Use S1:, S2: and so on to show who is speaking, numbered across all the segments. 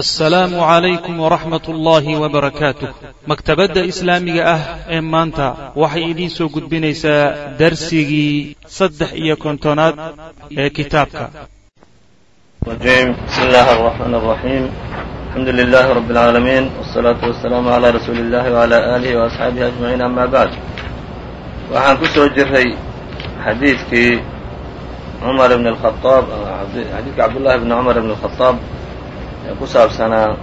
S1: assalaamu calaykum waraxmat ullaahi wabarakaatuh maktabadda islaamiga ah ee maanta waxay idiin soo gudbinaysaa darsigii saddex iyo kontonaad ee kitaabka.
S2: Bismi illaahi araxmaan araxiim alxamdu lilaahi rabbi alcaalamiin wasalaatu wasalaamu calaa rasuuli illahi wcala aalihi waasxaabihi ajmaciin ama bacd waxaan ku soo jiray xadiidkii cumar ibn alkhaaab xadiidkii cabdullahi bni cumar ibn alkhadaab ee ku saabsanaa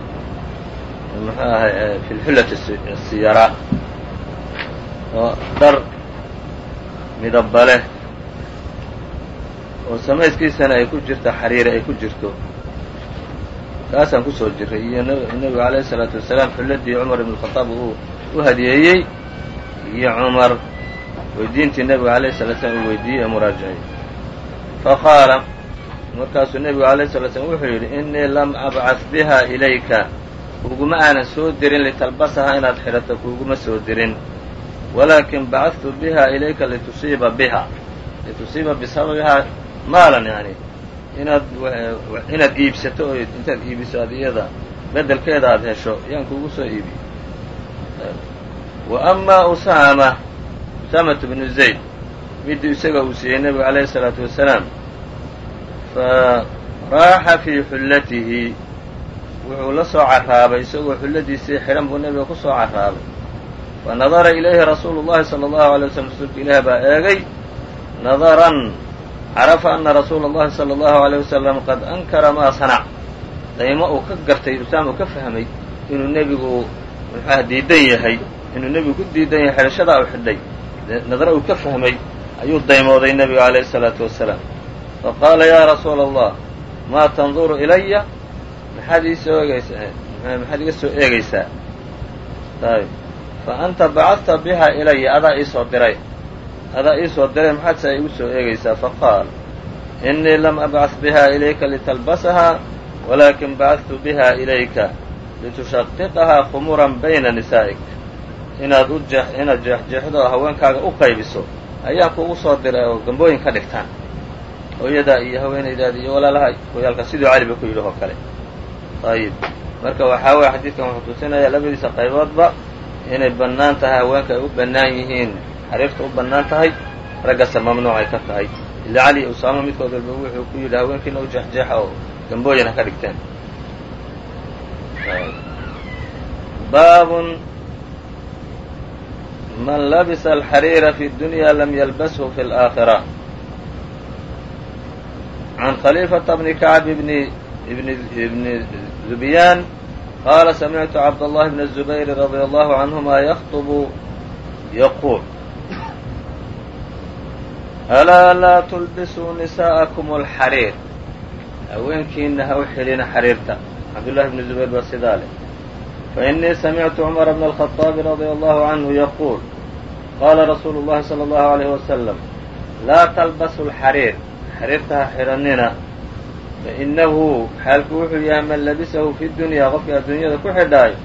S2: muxuu ahay fi siyara oo dhar midaba leh oo samaydkiisana ay ku jirto xariiri ay ku jirto. Kaasaan ku soo jiray iyo nebigu alayhi isalaatu wasalaam xulladii cumar ibn khadaab uu u hadiyeeyey iyo cumar weydiintii nebigu alayhi salatu slam uu weydiiyey ee muraajacay faqaala markaasuu nebigu alayh sala slam wuxuu yidhi innii lam abcad biha ilayka. Kuguma aanan soo dirin litalbasaha inaad xidhato kuguma soo dirin. Walaakin bacadtu biha ilayka litusiiba biha. Litusiiba bisababihaa maalan yani inaad inaad iibsato oo intaad iibiso ad iyada beddelkeeda aad hesho yaan kugu soo iibi. Wa amaa usaama usaamatu bnu zayd midii isaga uu siiyey nebigu alayhi isalaatu wasalaam faraaxa fii xullatihi wuxuu la soo carraabay isagoo xulladiisii xidhan buu nebiga ku soo caraabay fa nadara ilayhi rasuulu llahi sala allahu alay waslm rasuulka ilaah baa eegay nadaran carafa ana rasuula allahi sala allahu alayh wasalam qad ankara maa sanac daymo uu ka gartay usaam uu ka fahmay inuu nebigu muxuaha diidan yahay inuu nebigu ku diidan yahay xidhashadaa u xidhay nadra uu ka fahmay ayuu daymooday nebiga calayhi salaatu wasalaam faqaala yaa rasuula allah maa tanduru ilaya maxaad iisoo eegaysaa maxaad iga soo eegaysaa ayb fa anta bacadta biha ilaya adaa iisoo diray adaa iisoo diray maxaad saa igu soo eegaysaa faqaal innii lam abcad biha ilayka litalbasahaa walaakin bacadtu biha ilayka litushaqiqahaa khumuran bayna nisaa'ik inaad u inaad jeexjeexdo haweenkaaga u qaybiso ayaan kuugu soo diray oo gambooyin ka dhigtaan hooyadaa iyo haweenaydaada iyo walaalaha hoyaalka siduu caliba ku yidhi oo kale. Ayib marka waxaa weeye xadiidkan wuxuu tusinayaa labadiisa qayboodba inay bannaan tahay haweenka ay u bannaan yihiin xariirta u bannaan tahay raggasa mamnuuc ay ka tahay. Ila cali iyo usaamo midkood walba wuxuu ku yidhi haweenkiina u jeexjeexa oo gambooyin ka dhigteen. Baabun. Man labisa alxariira fi dunya lam yalbashu fi اlآakhira عن khليفة بن كعب بن بن زبيان قال سمعت عبد الله بن الزبير رضي الله عنهما يخطب يقول ألا لا تلبسوا نساءكم الxريir haweenkiina ha u xidhina xariirta cabdاللahi بن زبير baa sidaa leh فإنii سمعت عمر بن الخطاب رضي الله عنه يقول قال رsuuل اللhi صلى الله عليه وسلم لا تلبسوا الxريir xariirta ha xidhanina fainahu xaalku wuxuu yahay man labisahu fi dunyaa qofkii adduunyada ku xidhaayo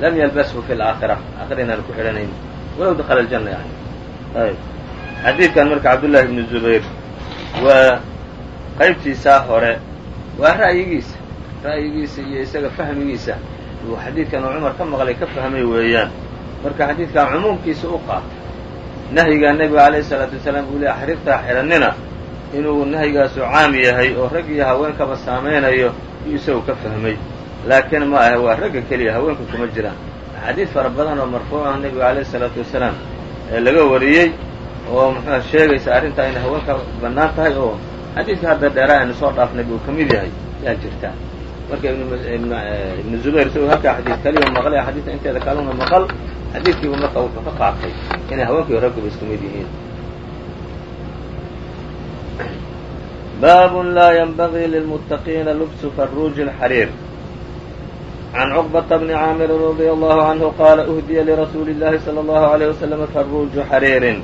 S2: lam yalbashu fi laakhira aakhira inaan ku xidhanayn. Walow dakhala aljanna yani ayb xadiidkan marka cabdullaahi ibnu zubayr waa qaybtiisaa hore waa ra'yigiisa ra'yigiisa iyo isaga fahmigiisa. Uu xadiidkan uu cumar ka maqlay ka fahmay weeyaan. Marka xadiidkan cumuumkiisa u qaatay. Nahyigaa nebiga alayhi salaatu wasalaam uu leeya xariirta ha xidhanina inuu nahyigaasu caam yahay oo rag iyo haweenkaba saamaynayo iyuu isagu ka fahmay. Laakiin ma ahe waa ragga keliya haweenku kuma jiraan. Axaadiid fara badan oo marfuucah nebiga alayhi isalaatu wasalaam ee laga wariyey oo muxuua sheegaysa arrintaa inay haweenka bannaan tahay oo xadiidka hadda dheeraa aynu soo dhaafnay buu ka mid yahay yaa jirta. Marka ibnu zubayr isagoo halkaa xadiid kaliya maqlay xadiidka inteeda kaluna maqal xadiidkiibu marka wuxuu ka qaatay inay haweenkiiyo ragguba isku mid yihiin bab laa ynbغي lلمتقيina lbsu فروج الxريir عن cقبة بن cاamr رضي الله عنه qاala أهdiya لرasuuل الlahi صلى الله عليه وسلم فروج xريirin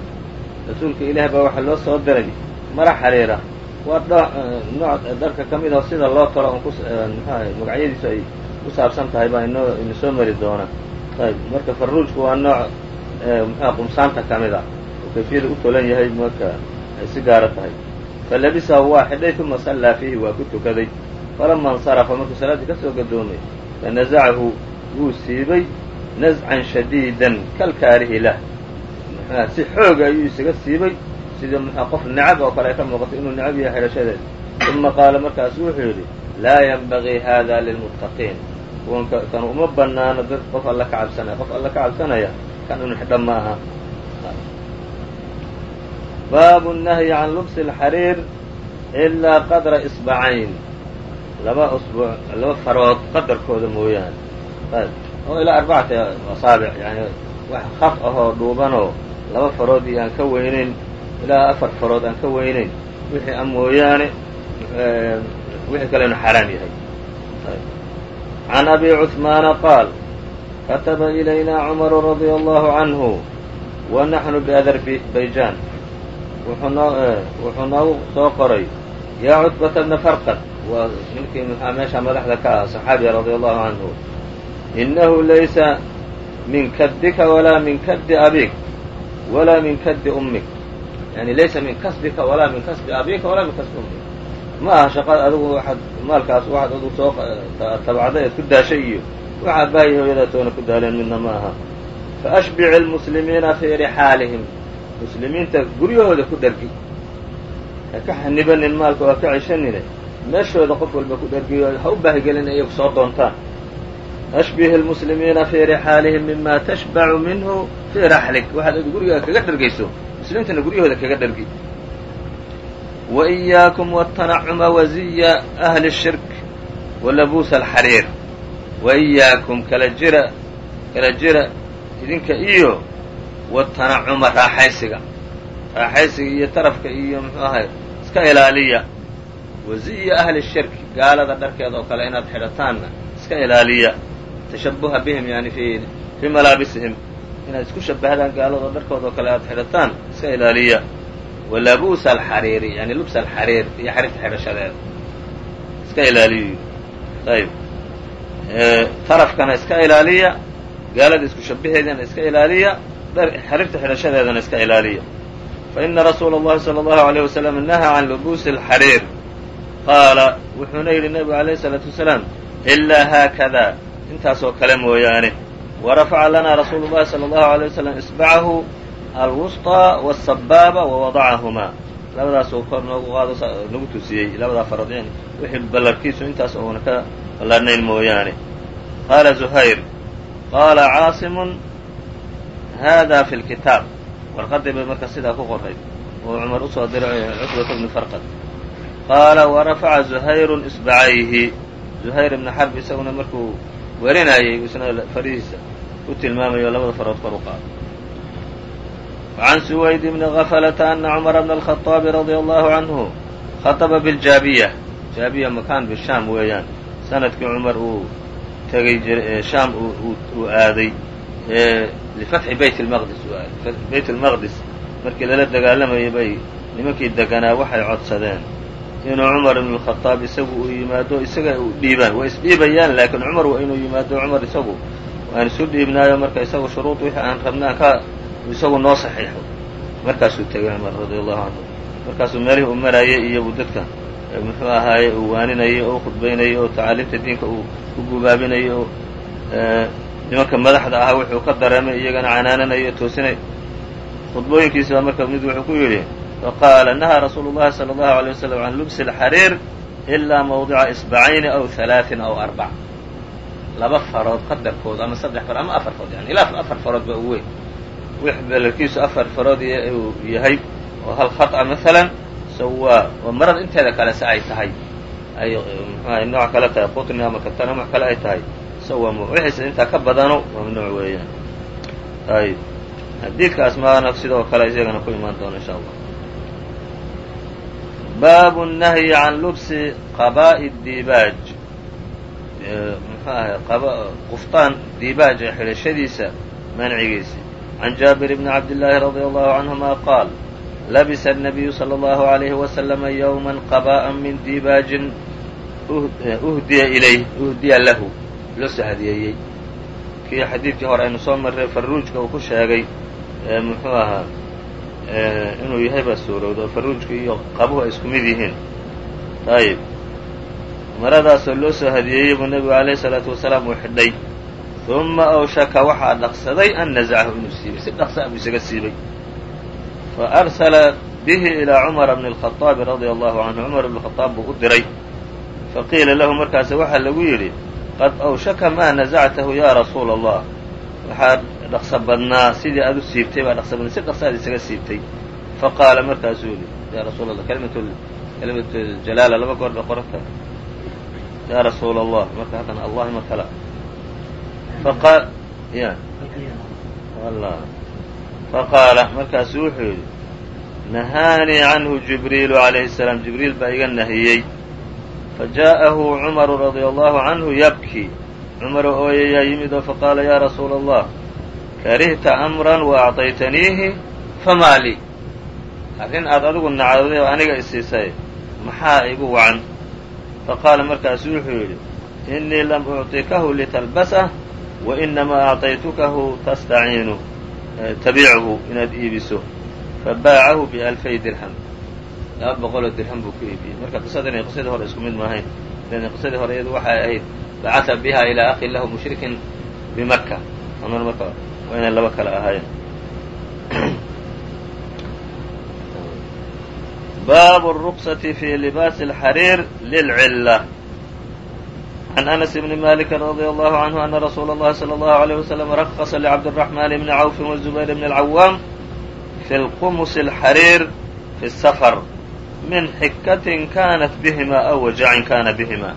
S2: rasuulka ilaah baa waxaa loo soo diray mara xariira waa nooc dharka ka mid ah sida loo talo on magacyadiisu ay ku saabsan tahay baa inoo ina soo mari doona ayb marka faruujku waa nooc mxua qumsaanta ka mid ah oo kayfiyada u tolan yahay marka ay si gaaro tahay falabisahu waa xidhay uma sallaa fiihi waa ku tukaday falama اnsarafa markuu salaaddii ka soo gadoomay fanazacahu wuu siibay nascan shadiidan kalkaarihi lah si xooga ayuu isaga siibay sidii mxua qof necab oo kale ay ka muuqato inuu necab yahay xidhashadeed uma qaala markaasu wuxuu yidhi laa yanbagii hada lilmuttaqiin kan uma banaano dad qof alla ka cabsanaya qof alla ka cabsanaya kan inu xidha ma aha baabu nahyi can lubsi alxariir ilaa qadra isbacayn laba usbuuc laba farood qadarkooda mooyaane ayb oo ilaa arbacati asaabic yani wax khaf ahoo dhuubanoo laba farood iyo aan ka weynayn ilaa afar farood aan ka weynayn wixii a mooyaane wixii kale inu xaaraam yahay can abi cuثmaana qaal kataba ilayna cumaru radia allahu canhu wa naxnu biadarbayjan wuxuu noogu soo qoray yaa cutbata bna farqad waa ninkii mxua meesha madaxda ka ah صaxaabiya radia allahu canhu inahu laysa min kadika walaa min kadi abik walaa min kadi ummik. Yani laysa min kasbika walaa min kasbi abika walaa min kasbi ummik. Ma aha shaqada adigu waaad maalkaas waxaad adigu soo tabacday eed ku daashay iyo waxaa baayi hooyadaa toona ku daaleen midna ma aha. Faashbic اlmuslimiina fii rixaalihim muslimiinta guryahooda ku dhergi ha ka xanibanin maalka oo ha ka ceshanine meeshooda qof walba ku dhergiyo ha u baahigelin iyagu soo doontaan ashbih اlmuslimiina fii rixaalihim mima tashbacu minhu fii raxlik waxaad ad gurigaaga kaga dhergayso muslimiintana guryahooda kaga dhergi وإyaaكم والتنcma وزya أhli الshirk وlabuusa الxariir وإyaaكum kala jira kala jira idinka iyo watanacuma raaxaysiga. Raaxaysiga iyo tarafka iyo muxuu ahay iska ilaaliya. Wazi'ya ahli shirki gaalada dharkeeda oo kale inaad xidhataanna iska ilaaliya. Tashabuha bihim yani fi fii malaabisihim. Inaad isku shabahdaan gaalada dharkooda oo kale aad xidhataan iska ilaaliya. Walabuusa alxariiri yani lubs alxariir iyo xariirta xidhashadeeda iska ilaaliyo ayb tarafkana iska ilaaliya gaalada isku shabaheedana iska ilaaliya xariirta xidhashadeedana iska ilaaliya faina rasuula اllahi salى اllahu عalيه waslm nahaa can lubuusi اlxariir qaala wuxuuna yidhi nebigu alayh الsalaatu wasalaam ilaa haakada intaasoo kale mooyaane warafaca lana rasuulu اllahi salى اllahu عalيه waslm isbacahu alwusطى wالsabaaba wawadacahumaa labadaasuu kor noogu qaado nagu tusiyey labadaa farood yani wixii ballarkiisu intaas uuna ka ballaarnayn mooyaane qaala zuhayr qaala caasimun hada fi lkitaab warqadii bay marka sidaa ku qoray oo cumar usoo diray cutbata bni farqad qaala warafaca zuhayru isbacayhi zuhayr ibna xarb isaguna markuu werinayay isna farihiisa u tilmaamayo labada farood kor u qaado وعn سوayd بن غفلة أن cمر بن الخطاaب رضي الله عنه خطبa بالjaabiية jaabiya makan bisham weeyaan sanadkii cumar uu tegay shaam uu aaday lifatxi bayt lmaqdis bayt lmaqdis markii lala dagaalamayay bay nimankii deganaa waxay codsadeen inuu cumar ibnu lkhadaab isagu uu yimaado isaga u dhiibaan waa isdhiibayaan laakiin cumar waa inuu yimaado cumar isagu aan isu dhiibnaayo marka isagu shuruud wixii aan rabnaan ka isagu noo saxiixo markaasuu tegay cumar radi allahu canhu markaasuu meelihi uu marayay iyogu dadka muxuu ahaaye uu waaninayay oo u khudbaynayay oo tacaaliimta diinka uu ku gubaabinayay oo nimanka madaxda ahaa wuxuu ka dareemay iyagana canaananayo toosinay. Khudbooyinkiisi baa marka mid wuxuu ku yidhi faqaala nahaa rasuulu llahi sala allahu alay wasalam can lubsi alxariir ilaa mawdica isbacayni aw halaatin aw arbac. Laba farood qadarkood ama saddex farood ama afar farood yani ilaa afar farood baa ugu weyn. Wix belalkiisu afar farood uu yahay oo hal khata maalan se oo marad inteeda kalese ay tahay. Ay muxuaha nooc kale tahay qutni ama katan wax kale ay tahay sawa wixiise intaa ka badano mamnuuc weeyaan ayb xadiidka asmaana sidoo kale isagana ku imaan doona insha allah baabu الnahyi can lubsi qabaa'i diibaaj muxuu ahay quftaan diibaaj ee xidhashadiisa mancigiisi عن جابر بن عبد الله رضي الله عنهما قال لبس النبي صلى الله عليه وسلم يوما قباء من ديباج أهدي إليه أهدي له loo soo hadiyeeyey kii xadiidkii hore aynu soo marray farruujka uu ku sheegay muxuu ahaa inuu yahay baa suurowda oo farruujka iyo qabuhu ay isku mid yihiin. Ayib maradaasoo loo soo hadiyeeyey buu nebigu alayhi salaatu wasalaam uu xidhay. Uma awshaka waxaa dhaqsaday an nazacahu inuu siibay. Si dhaqsa buu isaga siibay. Fa arsala bihi ilaa cumara bni alkhaaabi radia allahu canhu cumar ibn khadaab buu u diray. Faqiila lahu markaas waxaa lagu yidhi qad awshaka maa nazactahu yaa rasuula allah waxaa dhaqso badnaa sidii aad u siibtay baa dhaqso badnaa si dhaqsaad isaga siibtay. Faqaala markaasuu yidhi yaa rasuul allah kalimatu jalaala laba goor bay qoranta yaa rasuula allah marka haddana allahima kala. Faqaal ya. Faqaala markaasuu wuxuu yidhi nahaanii canhu jibriilu calayhi salaam. Jibriil baa iga nahiyey fajaءahu cumaru radia allahu canhu yabkii cumaro ooyayaa yimid oo faqaala yaa rasuula allah karihta amran wa acطaytaniihi famaa lii arrin aad adigu nacday oo aniga isiisay maxaa igu wacan faqaala markaasuu wuxuu yidhi innii lam ucطikahu litalbasah wa inamaa acطaytukahu tastaciinu tabiichu inaad iibiso fabaacahu bialfay dirham laba boqoloo dirham buu ku iibiyey marka qisadan iyo qisadii hore isku mid maahayn lan qisadii hore iyadu waxay ahayd bacata biha ilaa akhin lahu mushrikin bimaka amar marka waa inay laba kale ahaayeen baabu الruqsaةi fi libaasi اlxariir lilcila عن أنس بن مالك رضي الله عنه أن رsuuل الlhi صلى الله عليه وسلم رqص لcبدالرحمن بن عوف والزبير بن العوام في الqمص الxرير في السفر min xikatin kaanat bihimaa aw wajacin kaana bihimaa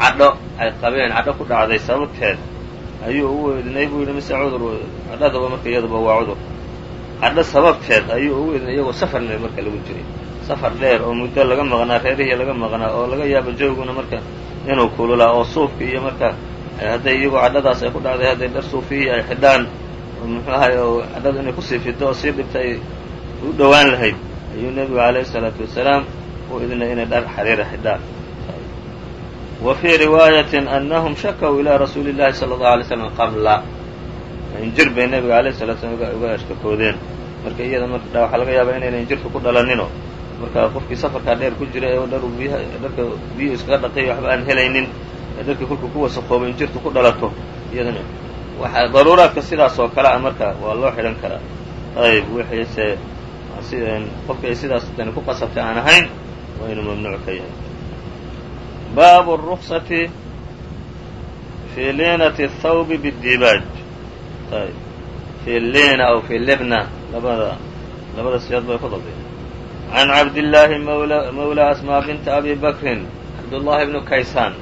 S2: cadho ay qabeen cadho ku dhacday sababteed. Ayuu ugu idnay buu yidhi mise cudur cadhadaba marka iyaduba waa cudur. Cadho sababteed ayuu ugu idnay iyagoo safarna marka lagu jiray. Safar dheer oo muddo laga maqnaa reerihii laga maqnaa oo laga yaabo jooguna marka inuu kululaa oo suufki iyo marka hadday iyagoo cadhadaas ay ku dhacday hadday dhar suufihii ay xidhaan muxuu ahay oo cadhadu inay ku sii fido oo sii dhibta ay u dhowaan lahayd ayuu nebigu alayhi الsalaatu wasalaam u idnay inay dhar xariira xidhaan wa fii riwaayatin anahum shakaw ilaa rasuuli اllahi salى اllahu alay slam qabla injir bay nebiga alayh salatu slam uga ashkakoodeen marka iyada marka waxaa laga yaabaa inayna injirtu ku dhalanino marka qofkii safarkaa dheer ku jira ee dhar biyaha dharka biyuhu iskaga dhaqay waxba aan helaynin ee dharkii kolkuu ku wasaqoobo injirtu ku dhalato iyadana waxa daruuraadka sidaas oo kale a marka waa loo xidhan karaa ayb wixiise sidan qofkay sidaas dani ku qasabtay aan ahayn waa inuu mamnuuc ka yahay. Baabu ruksati fi liinati thawbi bidibaaj fi liina aw fi libna labada labada siyaad bay ku dabdeen can cabdillaahi mawlaa asmaa binti abi bakrin cabdullahi bnu kaysaan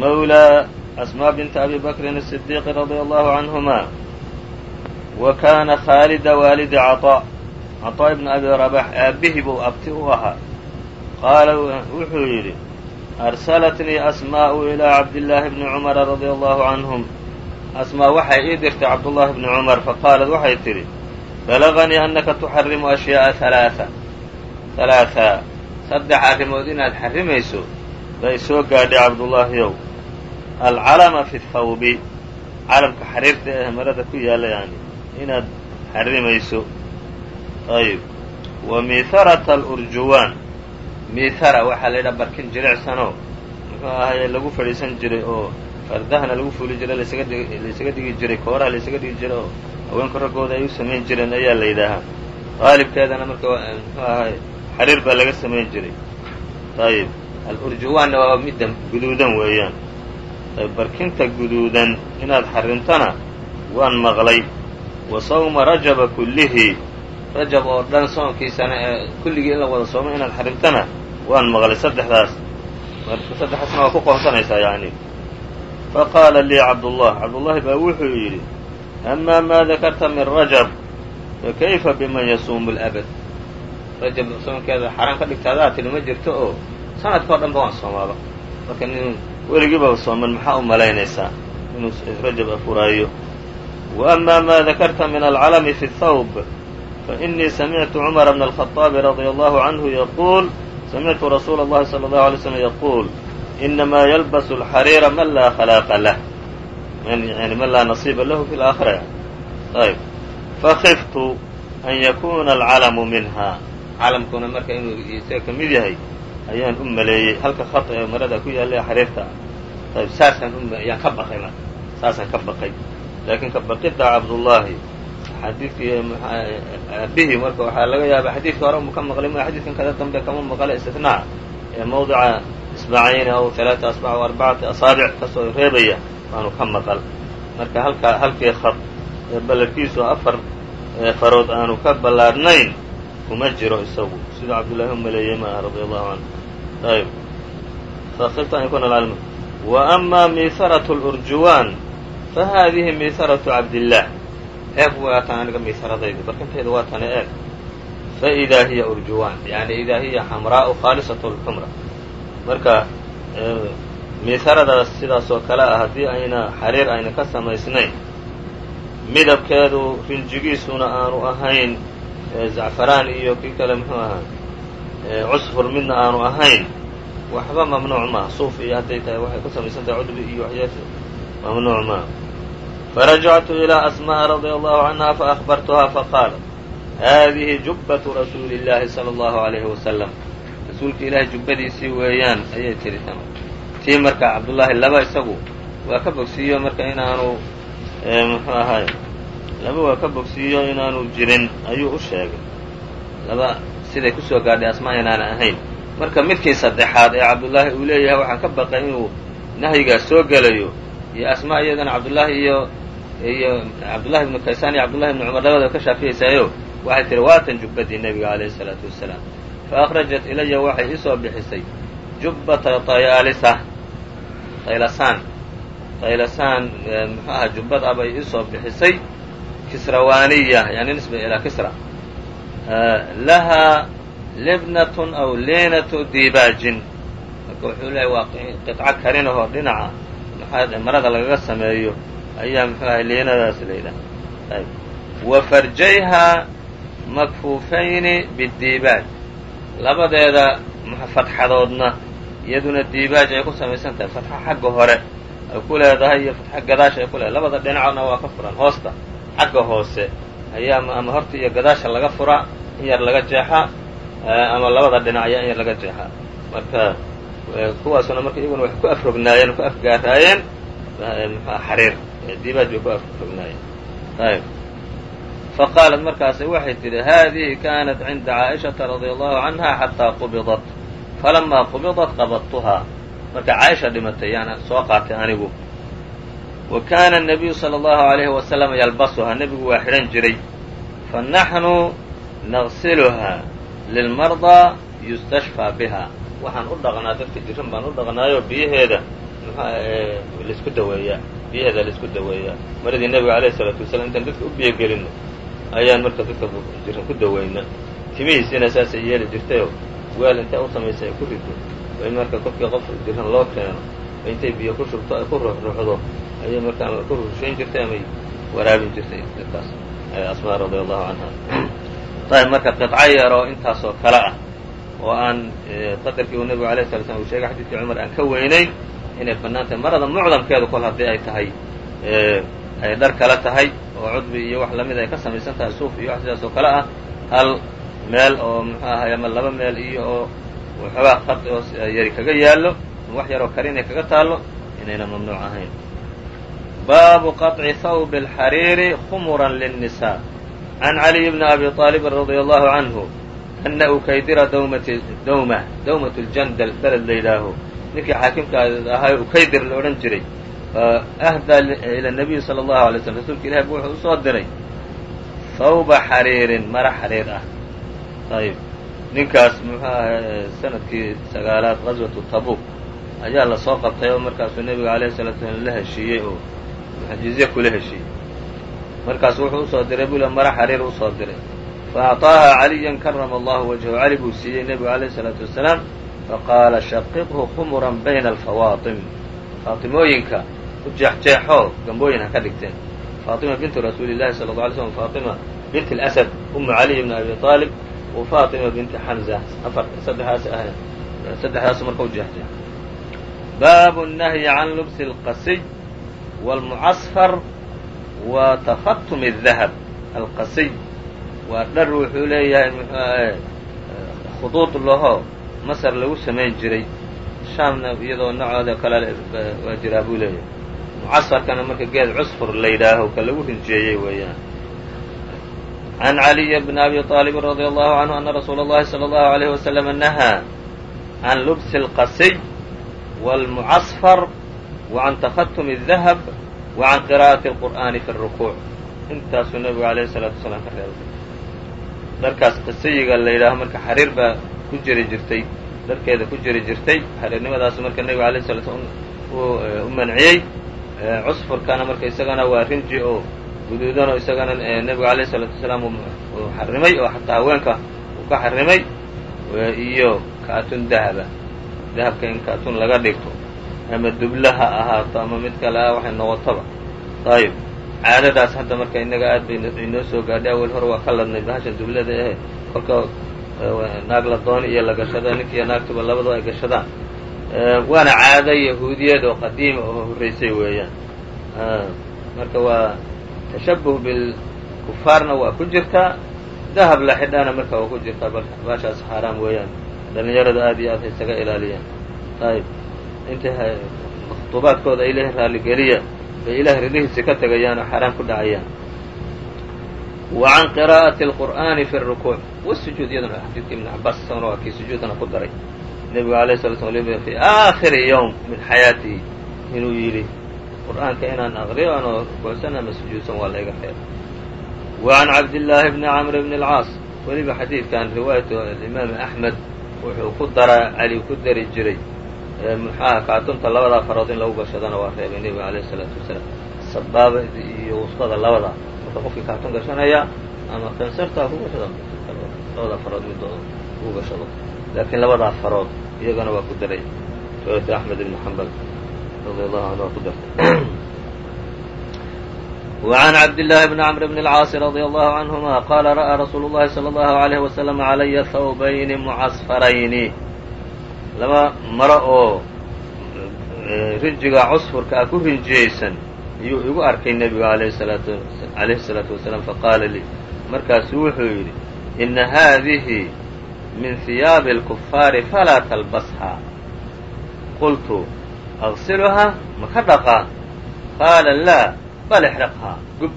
S2: mawlaa asmaa binta abi bakrin asidiiqi radia allahu canhuma wa kaana khaalida waalidi caطaa cataa ibn abi rabax aabbihii buu abti u ahaa. Qaala wuxuu yidhi arsalatnii asmaau ilaa cabdillaahi bni cumara radia allahu canhum. Asmaa waxay ii dirtay cabdullahi bni cumar faqaalad waxay tidhi balaganii annaka tuxarimu ashyaaa halaaa halaaثaa saddex arrimood inaad xarrimayso bay soo gaadhay cabdullaahiyow alcalama fi hawbi calamka xariirta ee marada ku yaalla yani inaad xarimayso ayb wa miharata alurjuwaan mihara waxaa la yidhaha barkin jilicsanoo muxuu ahaye lagu fadhiisan jiray oo fardahana lagu fuuli jiray laysaga dhigi jiray kooraha laysaga dhigi jiray oo haweenka raggooda ay u samayn jireen ayaa la yidhaahaa qaalibkeedana marka muxuu ahaye xariir baa laga samayn jiray ayb alurjuwaanna waa midda guduudan weeyaan barkinta guduudan inaad xarimtana waan maqlay wa sawma rajaba kullihi rajab oo dhan soonkiisana ee kulligii in la wada soomo inaad xarimtana waan maqlay saddexdaas. Marka saddexdaasna waa ku qoonsanaysaa yacni faqaala lii cabdullah cabdullaahi baa wuxuu yidhi amaa maa dakarta min rajab fakayfa biman yasuumu labad rajab soonkeeda xaraan ka dhigta adaa tidhi ma jirto oo sanadka o dhan ba waan soomaaba. Marka nin weligiiba sooman maxaa u malaynaysaa inuu rajab afuraayo? Wa amaa maa dakarta min alcalami fi thawb faإnii samictu cumara bna الخaطaabi radيa allahu canhu yaquul samictu rasuula اllahi salى اllahu alay slm yaquul inamaa yalbasu اlxariira man laa khalaaqa lah yani man laa nasiiba lahu fi اlaakhira ayb fakiftu an yakuna alcalamu minha calamkuna marka inuu isaga ka mid yahay ayaan u maleeyey halka khad ee marada ku yaalla ee xariirta ah ayb saasaan ayaan ka baqay marka saasaan ka baqay laakiin ka baqidda cabdullaahi xadiidkii aabihii marka waxaa laga yaaba xadiidkii hore mu ka maqlay ma xadiidkan kada dambe kama maqla istitnaa ee mawdica isbacayni aw alaaa asbac o arbacati asaabic ka soo reebaya baanu ka maqal. Marka halkaa halkii khad ee ballarkiisu afar farood aanu ka ballaadhnayn kuma jiro isagu. Siduu cabdullahi u maleeyey ma aha radia allahu canhu ayb fakhifta an yakuna alcalm wa ama miisaratu lurjuwaan fa haadihi miisaratu cabdillaah eeg waa tan aniga miisaradaydu. Barkintayda waa tana eeg. Fa idaa hiya urjuwaan yani idaa hiya xamraa'u khaalisatu lxumra. Marka miisaradaas sidaas oo kale ah haddii ayna xariir ayna ka samaysnayn midabkeedu rinjigiisuna aanu ahayn zacfaraan iyo kii kale muxuu ahaa cusfur midna aanu ahayn waxba mamnuuc maaha suuf iyo hadday tahay waxay ku samaysan tahay cudbi iyo waxyaas mamnuuc maaha farajactu ilaa asma'a radia allahu canha faأkhbartuha faqaalat haadihi jubbatu rasuuli اllahi salى allahu alayhi wasalam rasuulka ilaahay jubbadiisii weeyaan ayay tiri tii marka cabdullaahi laba isagu waa ka bogsiiyo marka inaanu muxuu ahaay laba waa ka bogsiiyo inaanu jirin ayuu u sheegay laba siday kusoo gaadhay asmaa inaana ahayn marka midkii saddexaad ee cabdullaahi uu leeyahay waxaan ka baqay inuu nahyigaas soo gelayo iyo asmaa iyadana cabdullaahi iyo iyo cabdullahi ibnu kaysaan iyo cabdullahi ibnu cumar labadaba ka shaafiyaysaayo waxay tihi waatan jubbadii nebiga calayhi isalaatu wassalaam. Fa akhrajat ilaya waxay iisoo bixisay jubbata tayaalisa. Taylasaan taylasaan muxuu aha jubbad ah bay iisoo bixisay kisrawaaniya yani nisba ilaa kisra. Lahaa libnatun aw liinatu dibaajin marka wuxuu leeyahy waa qiطco karinahoo dhinaca marada lagaga sameeyo ayaa muxuu ahay liinadaas la ayb. Wa farjayhaa makfuufayni bidiibaaj labadeeda fatxadoodna iyaduna diibaaj ay ku samaysan tahay fatxa xagga hore ay ku leedahay iyo fatxa gadaasha ay ku leedahay. Labada dhinacna waa ka furan. Hoosta xagga hoose ayaa ama horta iyo gadaasha laga furaa in yar laga jeexa ama labada dhinac ayaa in yar laga jeexa. Marka kuwaasuna marka iyaguna waxay ku afrognaayeen ku afgaaraayeen xariir. Diibaaj bay ku afrognaayeen ayb. Faqaalat markaase waxay tidhi haadihi kaanat cinda caaishata radia allahu canha xataa qubidat. Falamaa qubidat qabadtuhaa. Marka caaisha dhimatay yaan soo qaatay anigu. Wa kaana nabiyu sala allahu alayhi wasalam yalbasuhaa. Nebigu waa xidhan jiray. Fa naxnu naqsiluha lilmardaa yustashfaa biha waxaan u dhaqnaa dadka jiran baan u dhaqnaayo biyaheeda la isku daweeyaa. Biyaheeda la isku daweeyaa. Maradii nebiga alayh الsalaatu wasalaam intaan dadka u biyo gelino ayaan marka dadka jiran ku daweyna timihiisiina saasay yeeli jirtayoo weel intay u samaysay ay ku rido bay marka kolkii qof jiran loo keeno intay biyo ku shubto ay ku ruxruxdo ayay markaa ku rushayn jirtay amay waraabin jirtay dadkaas asmaa radia allahu canha ayb marka qidco yaroo intaasoo kale ah oo aan qadarkii uu nebigu alayh sala slam uu sheegay xadiidkii cumar aan ka weynayn inay bannaan tahay marada mucdamkeedu kol haddii ay tahay ay dhar kale tahay oo cudbi iyo wax lamid ay ka samaysan tahay suuf iyo wax sidaas oo kale ah hal meel oo muxuu ahay ama laba meel iyo oo waxoogaa khad oo yari kaga yaallo wax yaroo karinay kaga taallo inayna mamnuuc ahayn baabu qaطci hawb اlxariiri khumuran lلnisaa can caliy bni abi طaalibin radia allahu canhu ana ukaydira dawmati dawma dawmat ljandal beled la yidhaaho ninkii xaakimka ahay ukaydir la odhan jiray. Ahdaa ila nabiyi sala allahu alay slam rasuulka ilahi bu wuxuu u soo diray. Thawba xariirin mara xariir ah. Ayb ninkaas muxuu ahay sannadkii sagaalaad qaswatu tabuq ayaa la soo qabtay oo markaasuu nebiga alayhi salatu salaam la heshiiyey oo mucjize kula heshiiyey. Markaasu wuxuu u soo diray bula mara xariir u soo diray. Fa acطaaha caliyan karama allahu wajhahu. Cali buu siiyey nebigu alayhi salaatu wasalaam faqaala shaqiqhu khumuran bayna alfawaatim faatimooyinka u jeexjeexoo gambooyin ha ka dhigteen faatima bintu rasuuli llahi sala alla alay slm faatima binti alasad umu caliy bni abi aalib wa faatima binti xamza afar saddexdaas ah saddexdaas marka u jeexjeex baabu nahyi can lubsi alqasiy waalmucasfar wa tafatumi adahab alqasiy waa dhar wuxuu leeyahay mxuahe khuduud lahoo masar lagu samayn jiray shaamna iyadoo nocooda kale waa jiraa buu leeyahay mucasfarkana marka geed cusfur la yidhaaho ka lagu rinjeeyey weeyaan عن علي بن أبي طالب رضي الله عنه أن رsuuل الlahi صلى الله عليه وسلم نهى عن لبس الqasي والمعصفر وعن تختم الذهب وعن قراءة القرآن في الركوع intaasuu nebigu عalيه الصلاaةu وaسلام ka reebay dharkaas qasayiga la yidhaaho marka xariir baa ku jiri jirtay darkeeda ku jiri jirtay hareernimadaas marka nebiga alayh sala slam u manciyey cusfurkana marka isagana waa rinji oo guduudanoo isagana nebigu alayh salaatu wasalaam uu xarimay oo xataa haweenka uu ka xarimay iyo kaatun dahaba. Dahabka in kaatun laga dhigto ama dublaha ahaato ama mid kale ah waxay noqotaba. Ayib caadadaas hadda marka innaga aad bay inoo soo gaadhay awel hore waa ka ladnay bahasha dublada ehe kolka naag la dooni iyo la gashado ninkiiyo naagtuba labadaba ay gashadaan waana caado yahuudiyeed oo qadiima oo horraysay weeyaan. Marka waa tashabuh bilkufaarna waa ku jirtaa dahab la xidhaana marka waa ku jirtaa baashaas xaaraam weeyaan. Dhalinyarada aad iyo aad haysaga ilaaliyaan. Ayb intay makhtuubaadkooda ay leeyihiin raalligeliya bay ilahay ridihiisi ka tegayaan oo xaaraan ku dhacayaan wa can qiraa'ati alqur'aani fi rukuuc wasujuud iyaduna xadiidka ibn cabaas isaguna waa kii sujuudana ku daray nebigu alay sala slam fi aakhiri yowm min xayaatihi inuu yidhi qur'aanka inaan aqriyo anoo rukuucsan ama sujuudsan waa layga reeba wa cabdillaahi bni camr bni alcaas weliba xadiidkan riwaayatu alimaami axmed wuxuu ku daraa cali ku dari jiray muxuaha kaatunta labadaa farood in lagu gashadana waa reebay nebiga alayh isalaatu wasalaam sabaabada iyo wustada labadaa marka qofkii kaatun gashanaya ama kansarta ku gashado labadaa farood midooda ugu gashado laakiin labadaa farood iyagana waa ku daray riwaayatu axmed ibni xambal radi allahu canhu waa ku dartay وعن عبد الله بن عمرو بن العاaص رضي الله عنهما قال رأى رsuuل اللhi صلى الله عليه وسلم عليa ثوبين معصفرين laba maro oo rinjiga cusfurka ah ku rinjiyeysan ayuu igu arkay nebigu عalayه الصلاaةu وaسلام faqاala lii markaasuu wuxuu yidhi إna hadihi min ثiyaabi الكفاari falaa تlbashaa qultu أغsilhaa ma ka dhaqaa qaala laa bal اxriqhaa gub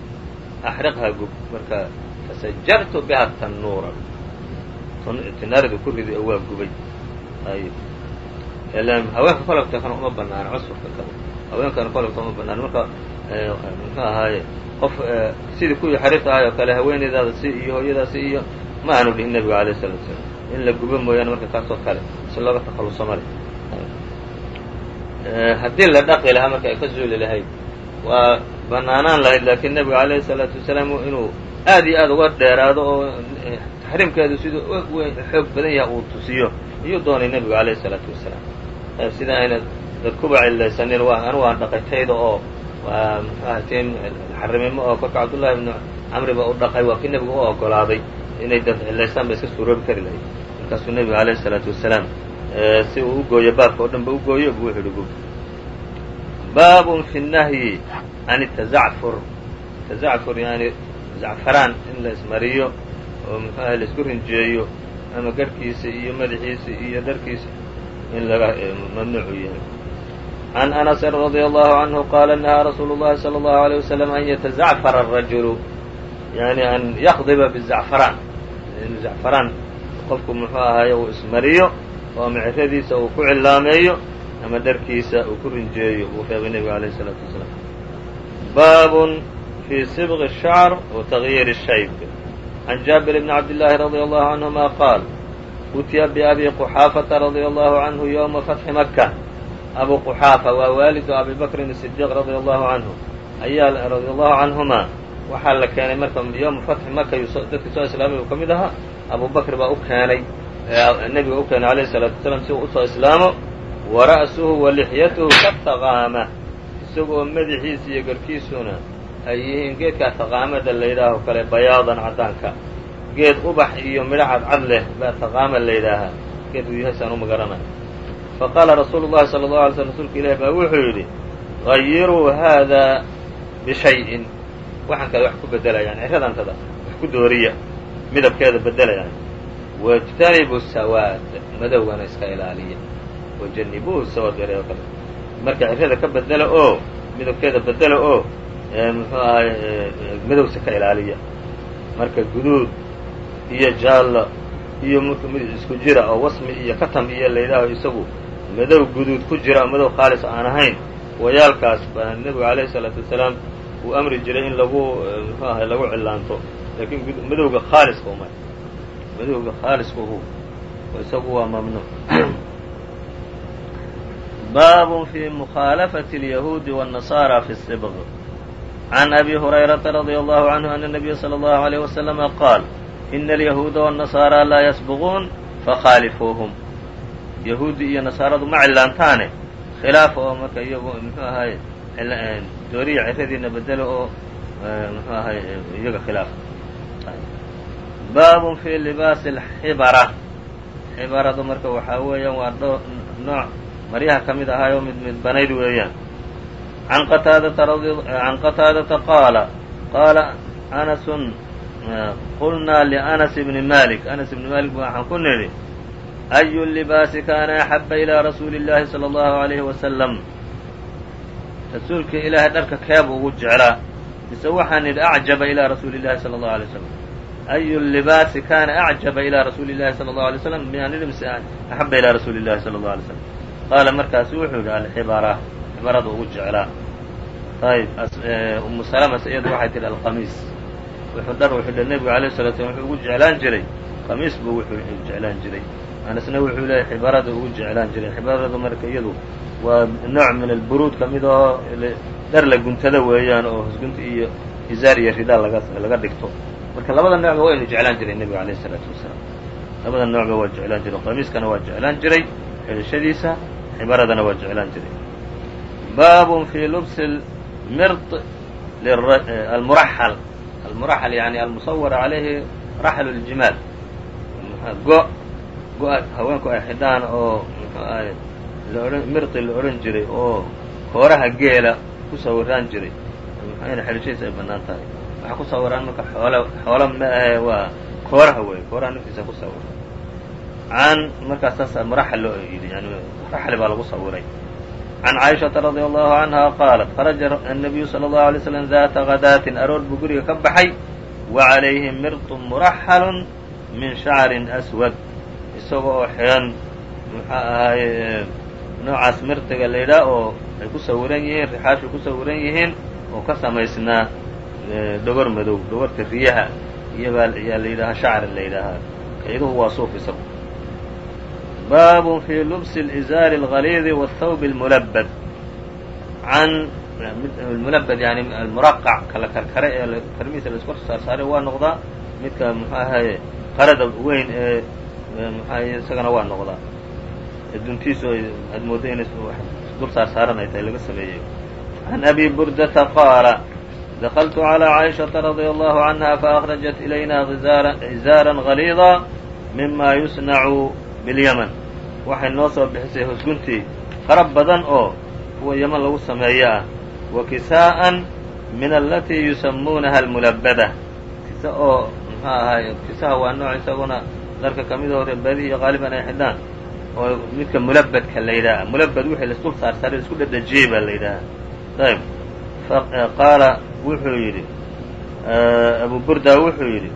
S2: axriqhaa gub marka fasajartu biha tanuura tinaaradu ku riday oo waa gubay haweenka kolobta kana uma banaano cusfurka kale haweenkana kolobta uma banaano marka mxuu ahaaye qof sidii kuwii xariirta ahay oo kale haweeneydaada si iyo hooyadaasi iyo ma aanu dhihin nebiga alayh isalatu salaam. In la gubo mooyaane marka kaasoo kale si looga takhalluso male haddii la dhaqi lahaa marka ay ka zuuli lahayd waa banaanaan lahayd laakiin nebiga alayhi salaatu wasalaam inuu aada iyo aada uga dheeraado oo eh, taxriimkeedu siduu weyn xoog badan yaha uu tusiyo. Iyuu doonay nebigu alayhi isalaatu wasalaam sida ayna dad kuba cilaysanin waa anugu aan dhaqatayda oo waa mxuu ahaatee xarimimo oo kolka cabdullahi ibnu camri ba u dhaqay waa kii nebigu u ogolaaday inay dad cillaystaan ba iska suuroobi kari lahayd markaasuu nebigu alayhi isalaatu wasalaam si uu u gooyo baabka oo dhan ba u gooyo buu wuxu uhi baabun fi nahyi can tazacfur tazacfur yani zacfaraan in la ismariyo um, oo muxuu ahay la isku rinjeeyo ama garhkiisa iyo madaxiisa iyo dharkiisa in laga eh, mamnuucu yahay can anasin radي allahu canhu qaala nahaa rasuulu اllahi salى اllahu عalيه waslm an yatazacfara الrajulu yani an yakdiba bizacfaraan in zacfaraan qofku muxuu ahaaye uu ismariyo oo micradiisa uu ku cilaameeyo ama dharkiisa uu ku rinjeeyo uu reebay nebigu alayh الsalaatu wasalaam baabun fii sibغi الshacr wa tagyiir الshayb can jaabir bni cabdillaahi radي allahu canهuma qaal utiya biabi quxaafata radia allahu canhu yowma fatxi maka abu quxaafa waa waalidu abi bakrin radia allahu canhu ayaa radia allahu canhuma waxaa la keenay marka yowma fatxi maka dadkii soo islaamay uu ka ahaa abu bakr baa u keenay nebiga u keenay alayhi الsalaatu wasalaam si uu u soo islaamo wa ra'suhu wa lixyatuhu kataqaama isagoo madaxiisa iyo garkiisuna ay yihiin geedkaa taqaamada la yidhaaho kale bayaadan caddaanka. Geed ubax iyo midho cadcad leh baa taqaama la yidhaahaa. Geed uu yahay saan uma garanayo faqaala rasuulu llahi sala allahu alay slm rasuulka ilahi baa wuxuu yidhi gayiruu haadaa bishayin waxaan kale wax ku beddelayaan ciradantada wax ku dooriya midabkeeda beddelayaan wاjtanibu sawaad madowgana iska ilaaliya wajanibuuhu sawaad oo kale marka cirada ka bedela oo midabkeeda bedela oo muxuu ahay madowsa ka ilaaliya marka guduud iyo jaallo iyo isku jira oo wasmi iyo katam iyo la isagu madow guduud ku jira oo madow khaalis aan ahayn wayaalkaas baa nebigu alayhi الsalaatu wasalaam uu amri jiray in lagu muxuu ahay lagu cilaanto laakiin madowga khaaliska uma madowga khaaliska hu isagu waa mamnuuc bab fi mukhaalafaة الyahuudi والنasارى fi الsbغ عn abi هurayraةa radي الlahu عanهu أn النabiya slى الlahu عalيه وasلم qaal إna الyahuuda والنasاarى laa yasbغuun fakhaalifuuهum yahuudi iyo nasaaradu ma cilaantaane khilaaf oo marka iyagu mxuu ahay dooriya ciradiina bedelo oo mxuu ahay iyaga khilaaf. Baab fi libaasi اxibara xibaradu marka waxaa weeyaan waa dho nooc maryaha ka mid ahaayoo mid mid banayd weeyaan. Can qataadata qaala qaala anasun qulnaa lianas bni malik anas ibni malik waxaan ku nidhi ayu libaasi kaana axaba ilaa rasuuli اllahi salى اllahu عalayhi wasalam rasuulka ilaahay dharka keeb ugu jeclaa mise waxaan nidhi acjaba ilaa rasuuli اllahi salى اllahu alay slam ayu libaasi kaana acjaba ilaa rasuuli اllahi salى اllahu alay slam miyaan nidhi mise axaba ilaa rasuuli اllahi salى اllahu alay slam qaala markaasu wuxuu yidhi alxibara xibarada ugu jeclaa ayb umu salamase iyadu waxay tihi alqamiis wuxuu dhar wuxuu dha nebigu alayh salatu slam wuxuu ugu jeclaan jiray qamiis buu wuxuu jeclaan jiray anasna wuxuu leeyahy xibarada ugu jeclaan jiray. Xibaradu marka iyadu waa nooc min alburuud ka mid oo dhar la guntada weeyaan oo hosgunta iyo izaar iyo ridaa laga laga dhigto. Marka labada noocba waynu jeclaan jiray nebigu alayh isalaatu wasalaam. Labada noocba waa jeclaan jiray. Qamiiskana waa jeclaan jiray. Xidhashadiisa xibaradana waa jeclaan jiray. Baabun fii lubsi mirط almuraxal. Almuraxal yani almusawar calayhi raxlu اljimaal go haweenku ay xidhaan oo mxuu ahay mirqi la odhan jiray oo kooraha geela ku sawiraan jiray. In xelashadiisa ay bannaan tahay. Waxaa ku sawiraan marka xoola xoola ma ahe waa kooraha wey kooraha naftiisa ku sawira can markaas taas ah loo yidhi yani raxli baa lagu sawiray can caaishata radia allahu canha qaalat kharaja annabiyu sala allahu alay slam data kadaatin aroor buu guriga ka baxay wa calayhi mirtu muraxalun min shacrin aswad isaga oo xidhan muxuu ahaayey eh, noocaas mirdiga la yidhaah oo ay ku sawiran yihiin rixaashu ku sawiran yihiin oo ka samaysnaa eh, dhogor madow dhogorta riyaha iyabaa yaa la yidhahaa shacri la yidhaahaa iyaduhu waa suuf isagu. Baabun fii lubsi alizaari algaliidi waاthawbi almulabad can eh, mulabad yani almuraqac kala karkare ee karmihiisa la iskor saarsaare waa noqdaa midka muxuu ahaye qarada weyn ee mxuahaye isagana waa noqdaa duntiisu aad moodo inay dul saarsaaran ay tahay laga sameeyey عan أbي burdةa qaala دkltu عlى عائشhaةa رadي الله عanهa faأkرaجت إlayna إزاarا غalيظa mima yusنع biاlyaman waxay noo soo bixisay hosguntii qarab badan oo kuwa yaman lagu sameeyo ah wa kisaa'an min alatii yusamuunaha almulabada kisa oo muxuu ahaay kisaha waa nooc isaguna dharka ka mid oo reebaadihi iyo qaaliban ay xidhaan oo midka mulabadka la yidhaha mulabad wixii laisdul saarsaaray isku dhadhajiyey baa la yidhaha ayb qaala wuxuu yidhi abu burda wuxuu yidhi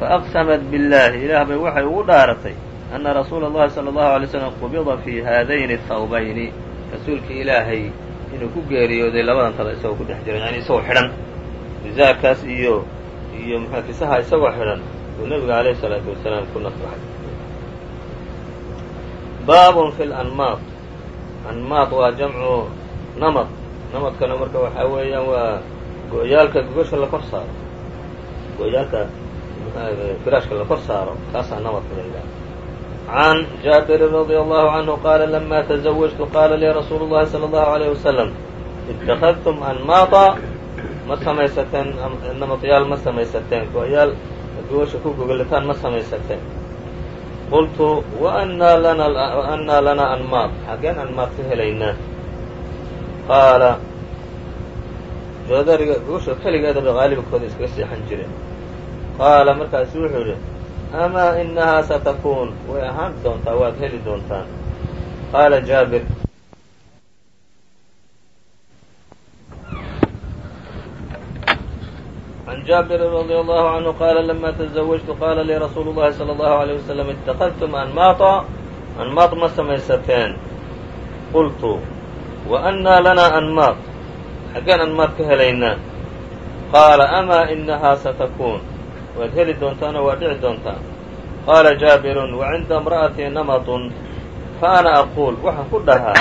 S2: faaqsamat biاllaahi ilaah bay waxay ugu dhaaratay ana rasuula اllahi salى اllahu alay slam qubida fii haadayni thawbayni rasuulka ilaahay inuu ku geeriyooday labadan tada isagoo ku dhex jira yani isagoo xidhan izaarkaas iyo iyo mxua kisaha isagoo xidhan uu nebiga alayh الsalaatu wasalaam ku nasbaxay baabun fi lanmaad anmaad waa jamcu namad namadkana marka waxaa weeyaan waa go-yaalka gogasha la kor saaro go-yaalka firaashka la kor saaro kaasaa namadka la yidhaha عن جابر رضي الله عنه قال لما تزوجت قال لي رsuuل اللhi صلى الله عليه وسلم اتخذتم أنmاطa ma samaysateen namadyaal ma samaysateen go-yaal goosha ku gogolitaan ma samaysatee qultu waannaa lanaa anmaad xaggeen anmaad ka helaynaa. Qaala doodariga goosha keligeedaba qaalibkooda iskaga seexan jire qaala markaasu wuxuu yidhi amaa inahaa satakuun. Way ahaan doontaa waad heli doontaan. Qaala jaabir عن جابر رضي الله عنه قال لما تزوجت قال لي رsuuل اللhi صلى الله عليه وسلم اتخذتم أنmاطa أنmاط ma samaysateen qultu وأnaa lanaa أنmاط xaggeen أنmاط ka helaynaa qaala أmaa إنahaa saتkuun waad heli doontaanoo waad dhici doontaan qaala jaaبir وعinda امرأتي نمط faأna أquل waxaan ku dhahaa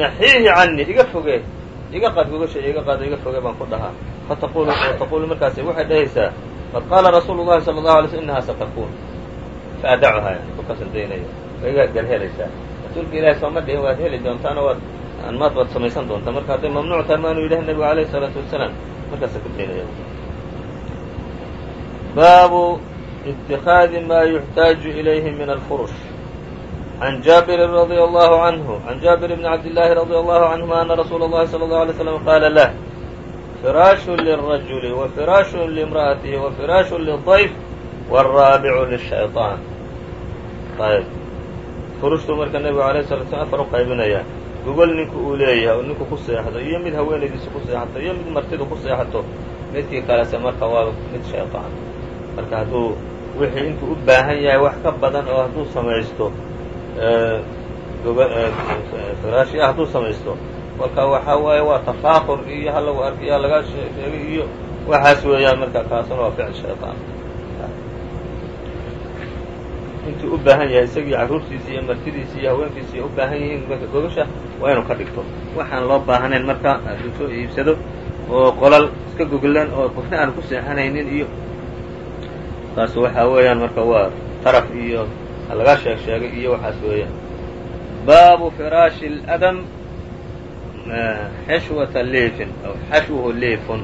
S2: naxiihi canii iga foge iga qaad gogasha iga qaado iga foge baan ku dhahaa fataqulu taqulu markaas waxay dhahaysaa qad qaala rasuulu llahi sala allahu alay slm innahaa satakuun faadacuhaa yani kolkaasan daynaya waa iga garhelaysaa rasuulka ilahi sooma dhihin waad heli doontaana waad anmaad baad samaysan doontaa marka hadday mamnuuc tahay maanu yidhahi nabigu alayhi salaatu wasalaam markaasa ku daynaya baabu itikaadi ma yuxtaaju ilayhi min alfurush عن جابر رضي الله عنه عن جابر بن عبد الله رضي الله عنهma أن رsuuل الlhi صلى الله عليه وسلم qاla لh فراaش للرجل وفراaش لامرأته وفراaش للضyف والرaaبع للشhayطاan ayb furushtu marka nebigu عalيه الصلa sلام afar u qaybinaya gogol ninku uu leeyahay oo ninku ku seexdo iyo mid haweenaydiisa ku seexato iyo mid martidu ku seexato midkii kalese marka waa mid shayطaan marka hadduu wixii intuu u baahan yahay wax ka badan oo hadduu samaysto firaashya hadduu samaysto kolka waxaa waaye waa tafaakur iyo ha lagu ark iyo laga sheegay iyo waxaas weeyaan marka kaasuna waa ficil shayطaan intuu u baahan yahay isagii carruurtiisi iyo martidiisi iyo haweenkiisi u baahan yihiin marka gogasha waa inuu ka dhigto. Waxaan loo baahanayn marka soo iibsado oo qolal iska goglan oo qofna aan ku seexanaynin iyo taas waxaa weeyaan marka waa taraf iyo laga sheeg sheegay iyo waxaas weeyaan. Baabu firaashi اladam xeshwata liifin aw xashwuhu liifun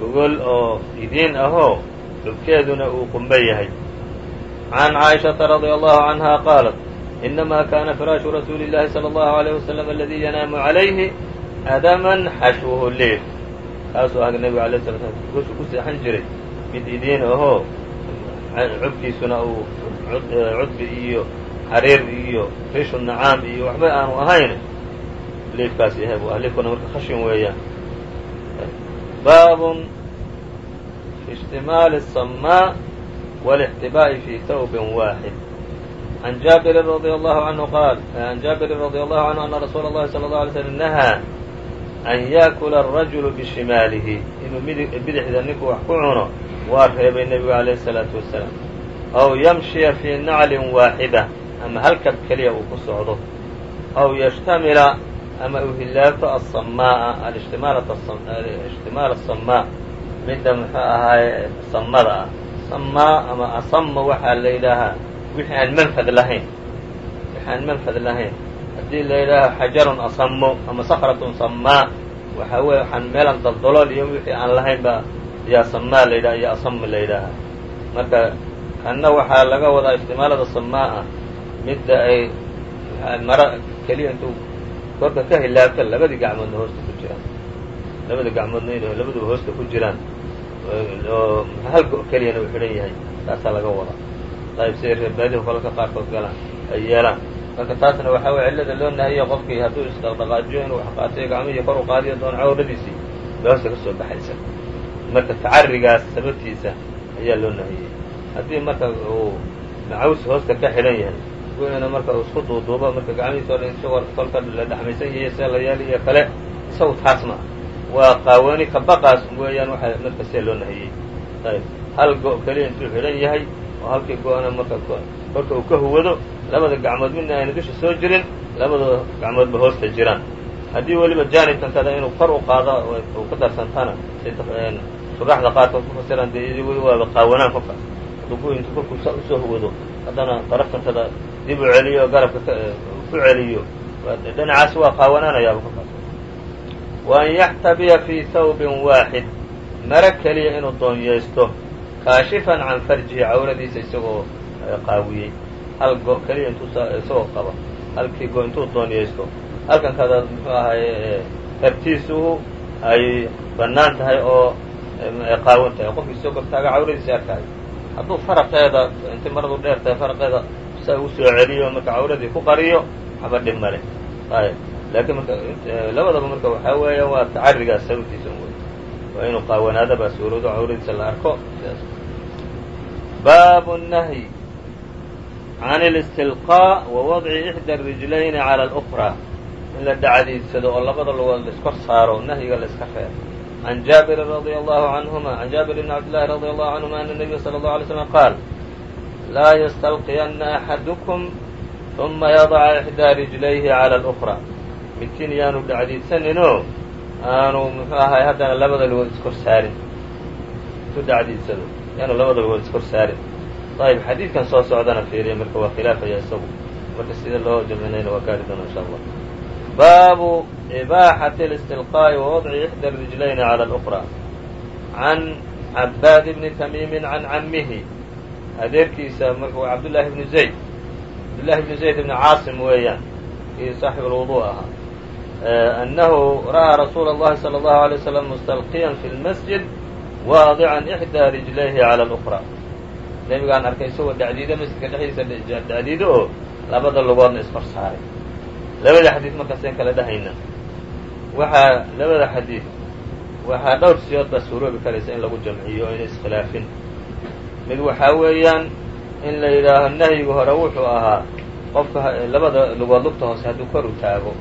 S2: gogol oo idiin ahoo dhubkeeduna uu qumba yahay can caaishaةa radي allahu canha qaalat inama kana firaashu rasuuli اllahi salى اllahu عalيه waslm aladi yanaamu عalayhi adaman xashwuhu liif kaasuu ah nebigu alay sla slam gogoshu ku seexan jiray mid idiin ahoo cubkiisuna uu cudbi iyo xariir iyo rishu nacaam iyo waxba aanu ahayn liifkaas yahay bu ah liifkuna marka khashin weeyaan baabun fi ishtimaali الsamaa wاlاxtibaa'i fi tawbin waaxid عan jaabirin radي allahu canhu qaal an jaabirin radي allahu canhu ana rasuula اllahi salى اله alay slm nahaa an yaakula الrajulu bishimaalihi inuu bidixda ninku wax ku cuno waa reebay nebigu alayh الsalaatu wasalaam aw yamshiya fii naclin waaxida ama halkab keliya uu ku socdo aw yashtamila ama uu hilaabto asamaa alishtimaal asamaa midda muxuu ahaay samada ah samaa ama asama waxaa la yidhaahaa wixii aan manfad lahayn wixi aan manfad lahayn haddii la yidhaaho xajarun asamo ama sakratun samaa waxaa weeye waxaan meelaan daldalool iyo wixii aan lahayn ba yaa samaa la yidhaha iyo asama la yidhaahaa marka kanna waxaa laga wadaa ishtimaalada samaa ah midda ay mara keliya intuu korka ka hilaabta labadii gacmoodna hoosta ku jiraan. Labada gacmoodna in labaduba hoosta ku jiraan. Oo hal go- keliyana uu xidhan yahay taasaa laga wadaa. Ayb siday reerbaadihu kolalka qaarkood galaan ay yeelaan. Marka taasna waxaa weye cillada loo nahiya qofkii hadduu isdhaqdhaqaajiyo inuu wax qaatayo gacmihii kor u qaadiyo doon cawradiisii bay hoosta ka soo baxaysa. Marka tacarigaas sababtiisa ayaa loo nahiyey haddii marka uu macaws hoosta ka xidhan yahay goyna marka uu isku duuduubo marka gacmihiisa o dhan isagoo kolka la dhexmaysan yahiy yeeli iyo kale isagu taas waa qaawani kabaqaas weeyaan waxa marka see loo nahiyey ayb. Hal go- keliya intuu xidhan yahay oo halkii go-ana marka korka uu ka huwado labada gacmood midna ayna dusha soo jirin labada gacmoodba hoosta jiraan. Haddii weliba jaanibkan kada inuu kor u qaado uu ka darsantana shuraxda qaarkood ku fasiraan dee waaba qaawanaan kolkaas hadduu intuu korku u soo huwado haddana daraftantada dib u celiyo garabka ku celiyo. Dhinacaas waa qaawanaanayaaba kolkaas wa an yaxtabiya fii thawbin waaxid maro keliya inuu doonyeysto kaashifan can farjihi cawradiisa isagoo qaawiyey. Hal go keliya intuu isagoo qaba. Halkii go intuu doonyeysto halkan kada muxuu ahaye tartiisuhu ay bannaan tahay oo qaawan tahay. Qofkii soo gortaaga cawradiisa arkaayo hadduu faraqeeda intay maradu dheer faraqeeda saa ugu soo celiyo marka cawradii ku qariyo waxba dhib male ayb laakiin marka labadaba marka waxaa weeya waa tacarigaas sababtiisa wey waa inuu qaawanaado baa suuroodo cawradiisa la arko sidaas baabu الnahyi can اlistilqاء wa wadci ixdى الrijlayni calى اlأkraa in la dhacdiidsado oo labada lugood laiskor saaro nahyiga la iska reebo can jaabirin radي allahu canهuma can jaabir bn cabd llahi radي allahu canهuma ana الnabiya slى الlaه عalay slm qaal laa ystalqiyana axadukum ثuma yadaca ixdaa rijlayhi calى اlأkraa midkiin yaanu dhacdiidsaninoo aanu muxuu ahay haddana labada lugood iskor saarin isu dhacdiidsado yaanu labada lugood iskor saarin ayb xadiidkan soo socdana fiiriya marka waa khilaafaya isagu marka sida loo jamcinayna waa gaari doona insha allah baabu ibaaxati اlistilqaa'i wa wadci ixdى الrijlayni calى اlأkraa can cabaad bni tamiimi can camihi adeerkiisa markuu cabdullaahi bnu zayd cabdullahi bnu zayd bni caasim weeyaan kii saaxib alwudu ahaa annahu ra'aa rasuula اllahi salى اllahu عalيه waslm mustalqiyan fi اlmasjid waadican ixdaa rijlayhi calى اlأkraa nebigaan arkay isagoo dhacdiido masjidka dhexdiisa dhacdiido oo labada lugoodna iskor saaray labada xadiid markaaseen kala dhahayna waxaa labada xadiid waxaa dhowr siyood baa suuroobi karaysa in lagu jamciyo o ina iskhilaafin mid waxaa weeyaan in la yidhaaho nahyiga hore wuxuu ahaa qofka labada lugood lugta hoose hadduu kor u taago.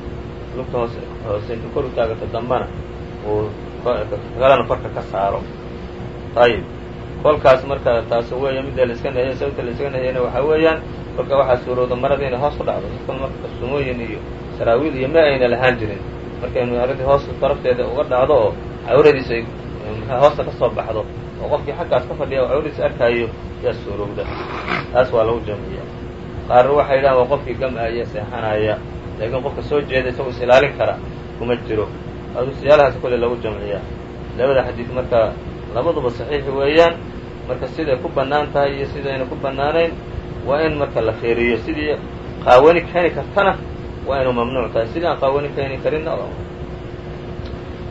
S2: Lugta hoose hoose intuu kor u taagato dambana uu kalena korka ka saaro. Ayib kolkaas marka taas weeya midda la iska nahiya sababta la iska nahiyana waxaa weeyaan kolka waxaa suurooda marada inay hoos ku dhacdo. Dadkan marka sumooyin iyo saraawiil iyo ma ayna lahaan jirin. Marka inu arrintii hoos darafteeda uga dhacdo oo cawradiisa hoosta ka soo baxdo oo qofkii xaggaas ka fadhiya oo cawradiisa arkaayo yaa suurowda taas waa lagu jamciya qaarna waxay yidhahan waa qofkii gam-aya seexanaya laakiin qofka soo jeeda isagoo is ilaalin kara kuma jiro. Adu siyaalahaas kolle lagu jamciyaa labada xadiid marka labaduba saxiix weeyaan. Marka siday ku bannaan tahay iyo sidayna ku bannaanayn waa in marka la feeriyo sidii qaawani keeni kartana waa inuu mamnuuc tahay. Sidii aan qaawani keeni karinna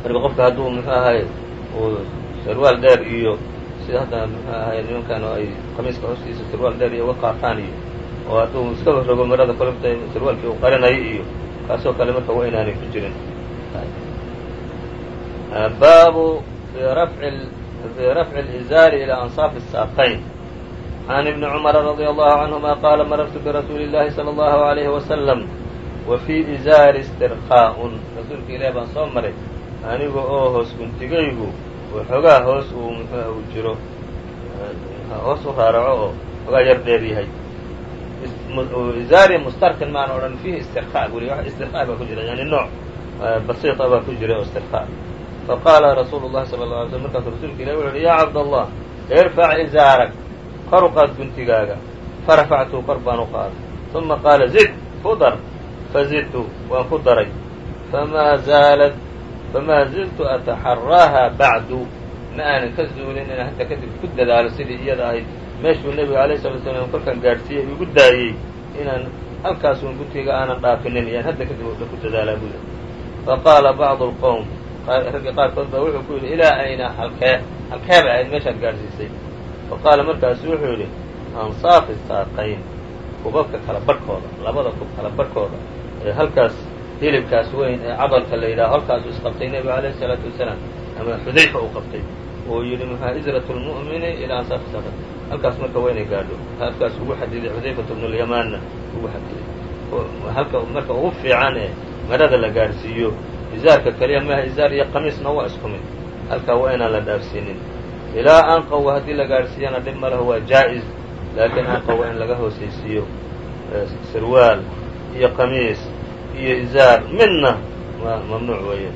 S2: marka qofka hadduu muxuu ahay uu sarwaal dheer iyo sida hadda muxuu ahay nimankan oo ay khamiiska hoostiisa sarwaal dheer iyo uga qaartaan iyo oo hadduu iska rogo marada kolebta sarwaalkii uu qarinayay iyo kaasoo kale marka waa inaanay ku jirin. Baabu fi rafci lizaari ilaa ansaafi asaaqayn can ibni cumara radia allahu canhuma qaala marartu birasuuli llahi sala allahu alayhi wasalam wa fii izaari istirqaa'un. Rasuulka ilaah baan soo maray aniga oo hoos guntigaygu xoogaa hoos uu muxuuha ah, u jiro. Hoos u raaraco oo xoogaa yar dheer yahay. Izaari mustarkin maan odhan fiihi istirqa buli wax istirqa baa ku jira yani nooc e, basiita baa ku jira oo istirqa fa qaala rasuulu llahi sala alla alay slm markaasu rasuulka ilahi wuxu uhi yaa cabdallah irfac izaarak kor u guntigaaga farafactu kor baan u qaaday uma qaala zid ku dar fazidtu waan ku daray. Famaa zaalad famaa ziltu ataxaraaha bacdu ma aanan ka zuulin inaan hadda kadib ku dadaalo sidii iyada ahayd meeshuu nebigu alayh salatu salaam kolkaan gaadhsiiyey igu daayey inaan halkaasun gudkiga aanan dhaafinin iyaan hadda kadib o dhan ku dadaalaa buu yidhi faqaala bacdu alqowm raggii qaarkood baa wuxuu ku yidhi ilaa ayna halkee halkee bay ahayd meeshaad gaadhsiisay fa qaala markaasu wuxuu yidhi ansaafi saaqayn kubabka kala labada kub kala ee halkaas hilibkaas weyn ee cadalka la yidhaha halkaasuu isqabtay nebigu alayhi isalaatu wasalaam ama xudayfa uu qabtay uu yidhi muxua izrat lmu'mini ilaa ansaafi saaqayn halkaas marka waa inay gaadho halkaas ugu xadiday xudayfatu bnu lyamaanna ugu xadiday halka marka ugu fiican ee marada la gaadhsiiyo izaarka keliya maaha izaar iyo qamiisna waa isku mid. Halkaa waa inaan la dhaafsiinin ilaa anqawga haddii la gaadhsiiyana dhib ma leho waa jaa-is laakiin anqawga in laga hoosaysiiyo sarwaal iyo qamiis iyo izaar midna mamnuuc weeye.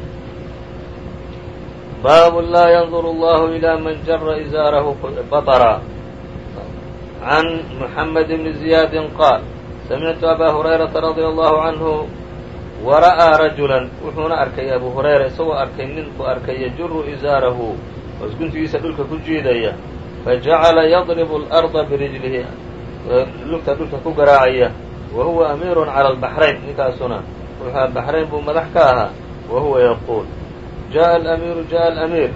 S2: Baabu laa yandur allahu ilaa man jara izaarahu baطra can muxamed bni ziyaadi qaal samictu abaa hurayrata radia allahu canhu wara'aa rajulan. Wuxuuna arkay abu hurayra isagoo arkay ninku arkay yajuru izaarahu. Hoos guntigiisa dhulka ku jiidaya. Fajacala yadribu alarda birijlihi lugta dhulka ku garaacaya wa huwa amiirun cala albaxrayn ninkaasuna wuxuu baxrayn buu madax ka ahaa wa huwa yaquul jaa alamiiru jaa alamiir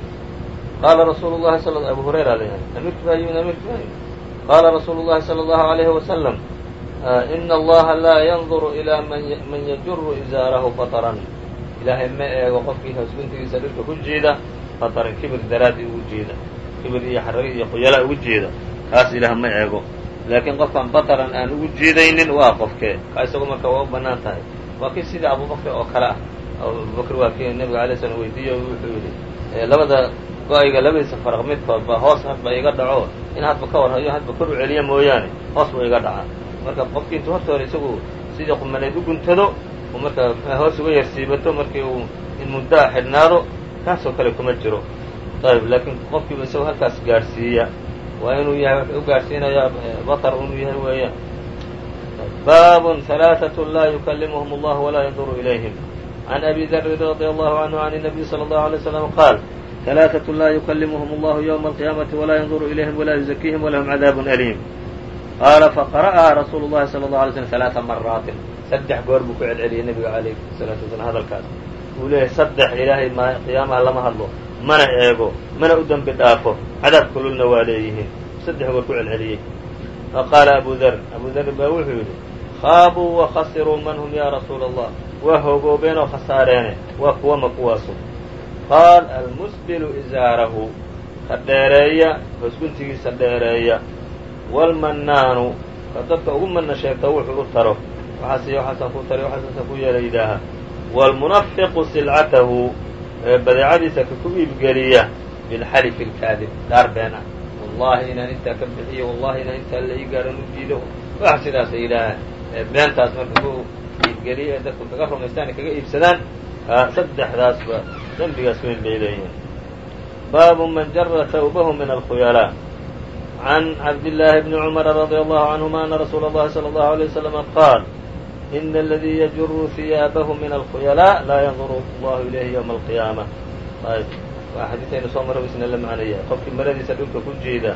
S2: qaala rasuulu llahi sal abu hurayra alyhay amiirki baa yimid amiirki baa yimid qaala rasuulu llahi sala allahu alayhi wasalam ina allaha laa yanduru ilaa man yajuru izaarahu bataran ilaahay ma eego qofkii hoosguntigiisa dhirka ku jiida bataran kibir daraadii ugu jiida kibir iyo xaragi iyo qoyalaa ugu jiida kaas ilaah ma eego laakiin qofkan baطran aan ugu jiidaynin waa qofkee ka isagu marka waa u bannaan tahay. Waa kii sidii abubakr oo kale ah. Abubakr waa kii nebiga alay slam weydiiye wuxuu yidhi labada go'ayga labadiisa faraq midkood ba hoos hadba iga dhaco in hadba ka warhayo hadba kor u celiya mooyaane hoos buu iga dhacaa marka qofkii intu horta hore isagu sidii qumanayd u guntado uu marka hoos uga yarsiibato markii uu in muddaa xidhnaado kaasoo kale kuma jiro. Ayb laakiin qofkiiba isagu halkaas gaadhsiiya waa inuu yahay wuxuu u gaadhsiinayaa batar inuu yahay weeyaan baabun halaaثaة laa yukalimuhum اllah walaa yanduru ilayhim can abi dri radي allahu canhu can الnabiy salى اllahu عalيه slam qaal halaaثaة laa yukalimuhum اllahu ywma alqiyaamati walaa yanduru ilayhim walaa yuزakihim walahum cadaab aliim qaala faqara'aha rasuulu llahi salى اlه alay slm ثalaaثa maraatin saddex goor buu ku celceliyey nebiga alayh الsalaatu wasalaam hadalkaas uu leeyahay saddex ilaahay ma qiyaamaha lama hadlo mana eego mana u dembi dhaafo cadaab kululna waa leeyihiin. Saddex goor ku celceliyey. Faqaala abu der abu der baa wuxuu yidhi khaabuu wakhasiruu man hum ya rasuula allah waa hogoobeen oo khasaareene waa kuwama kuwaasu. Qaal almusbilu izaarahu ka dheereeya hoosguntigiisa dheereeya. Waalmannaanu ka dadka ugu manna sheegta wuxuu u taro. Waxaas iyo waxaasaan ku taray waxaasaasan ku yeela yidhaaha waalmunafiqu silcatahu ee badeecadiisa ka ku iibgeliya bilxalifi alkaadib dhaar been ah wallahi inaan intaa ka bixiyo wallahi inaan intaa la ii gaaran u diido wax sidaasa yidhaaha beentaas marka ku iibgeliya ee dadku kaga rumaystaan kaga iibsadaan saddexdaasba dembigaas weyn bay leeyihiin baabu man jara tawbahu min alkhuyalaa can cabdillaahi bni cumara radia allahu canhuma ana rasuula اllahi salى allahu alيه waslama qaal ina aladii yajuru hiyaabahu min alkhuyalaa laa yanduru allahu ilayhi ywma alqiyaama ayb waa xadiidaynu soo maro isna la macnaya qofkii maradiisa dhulka ku jiida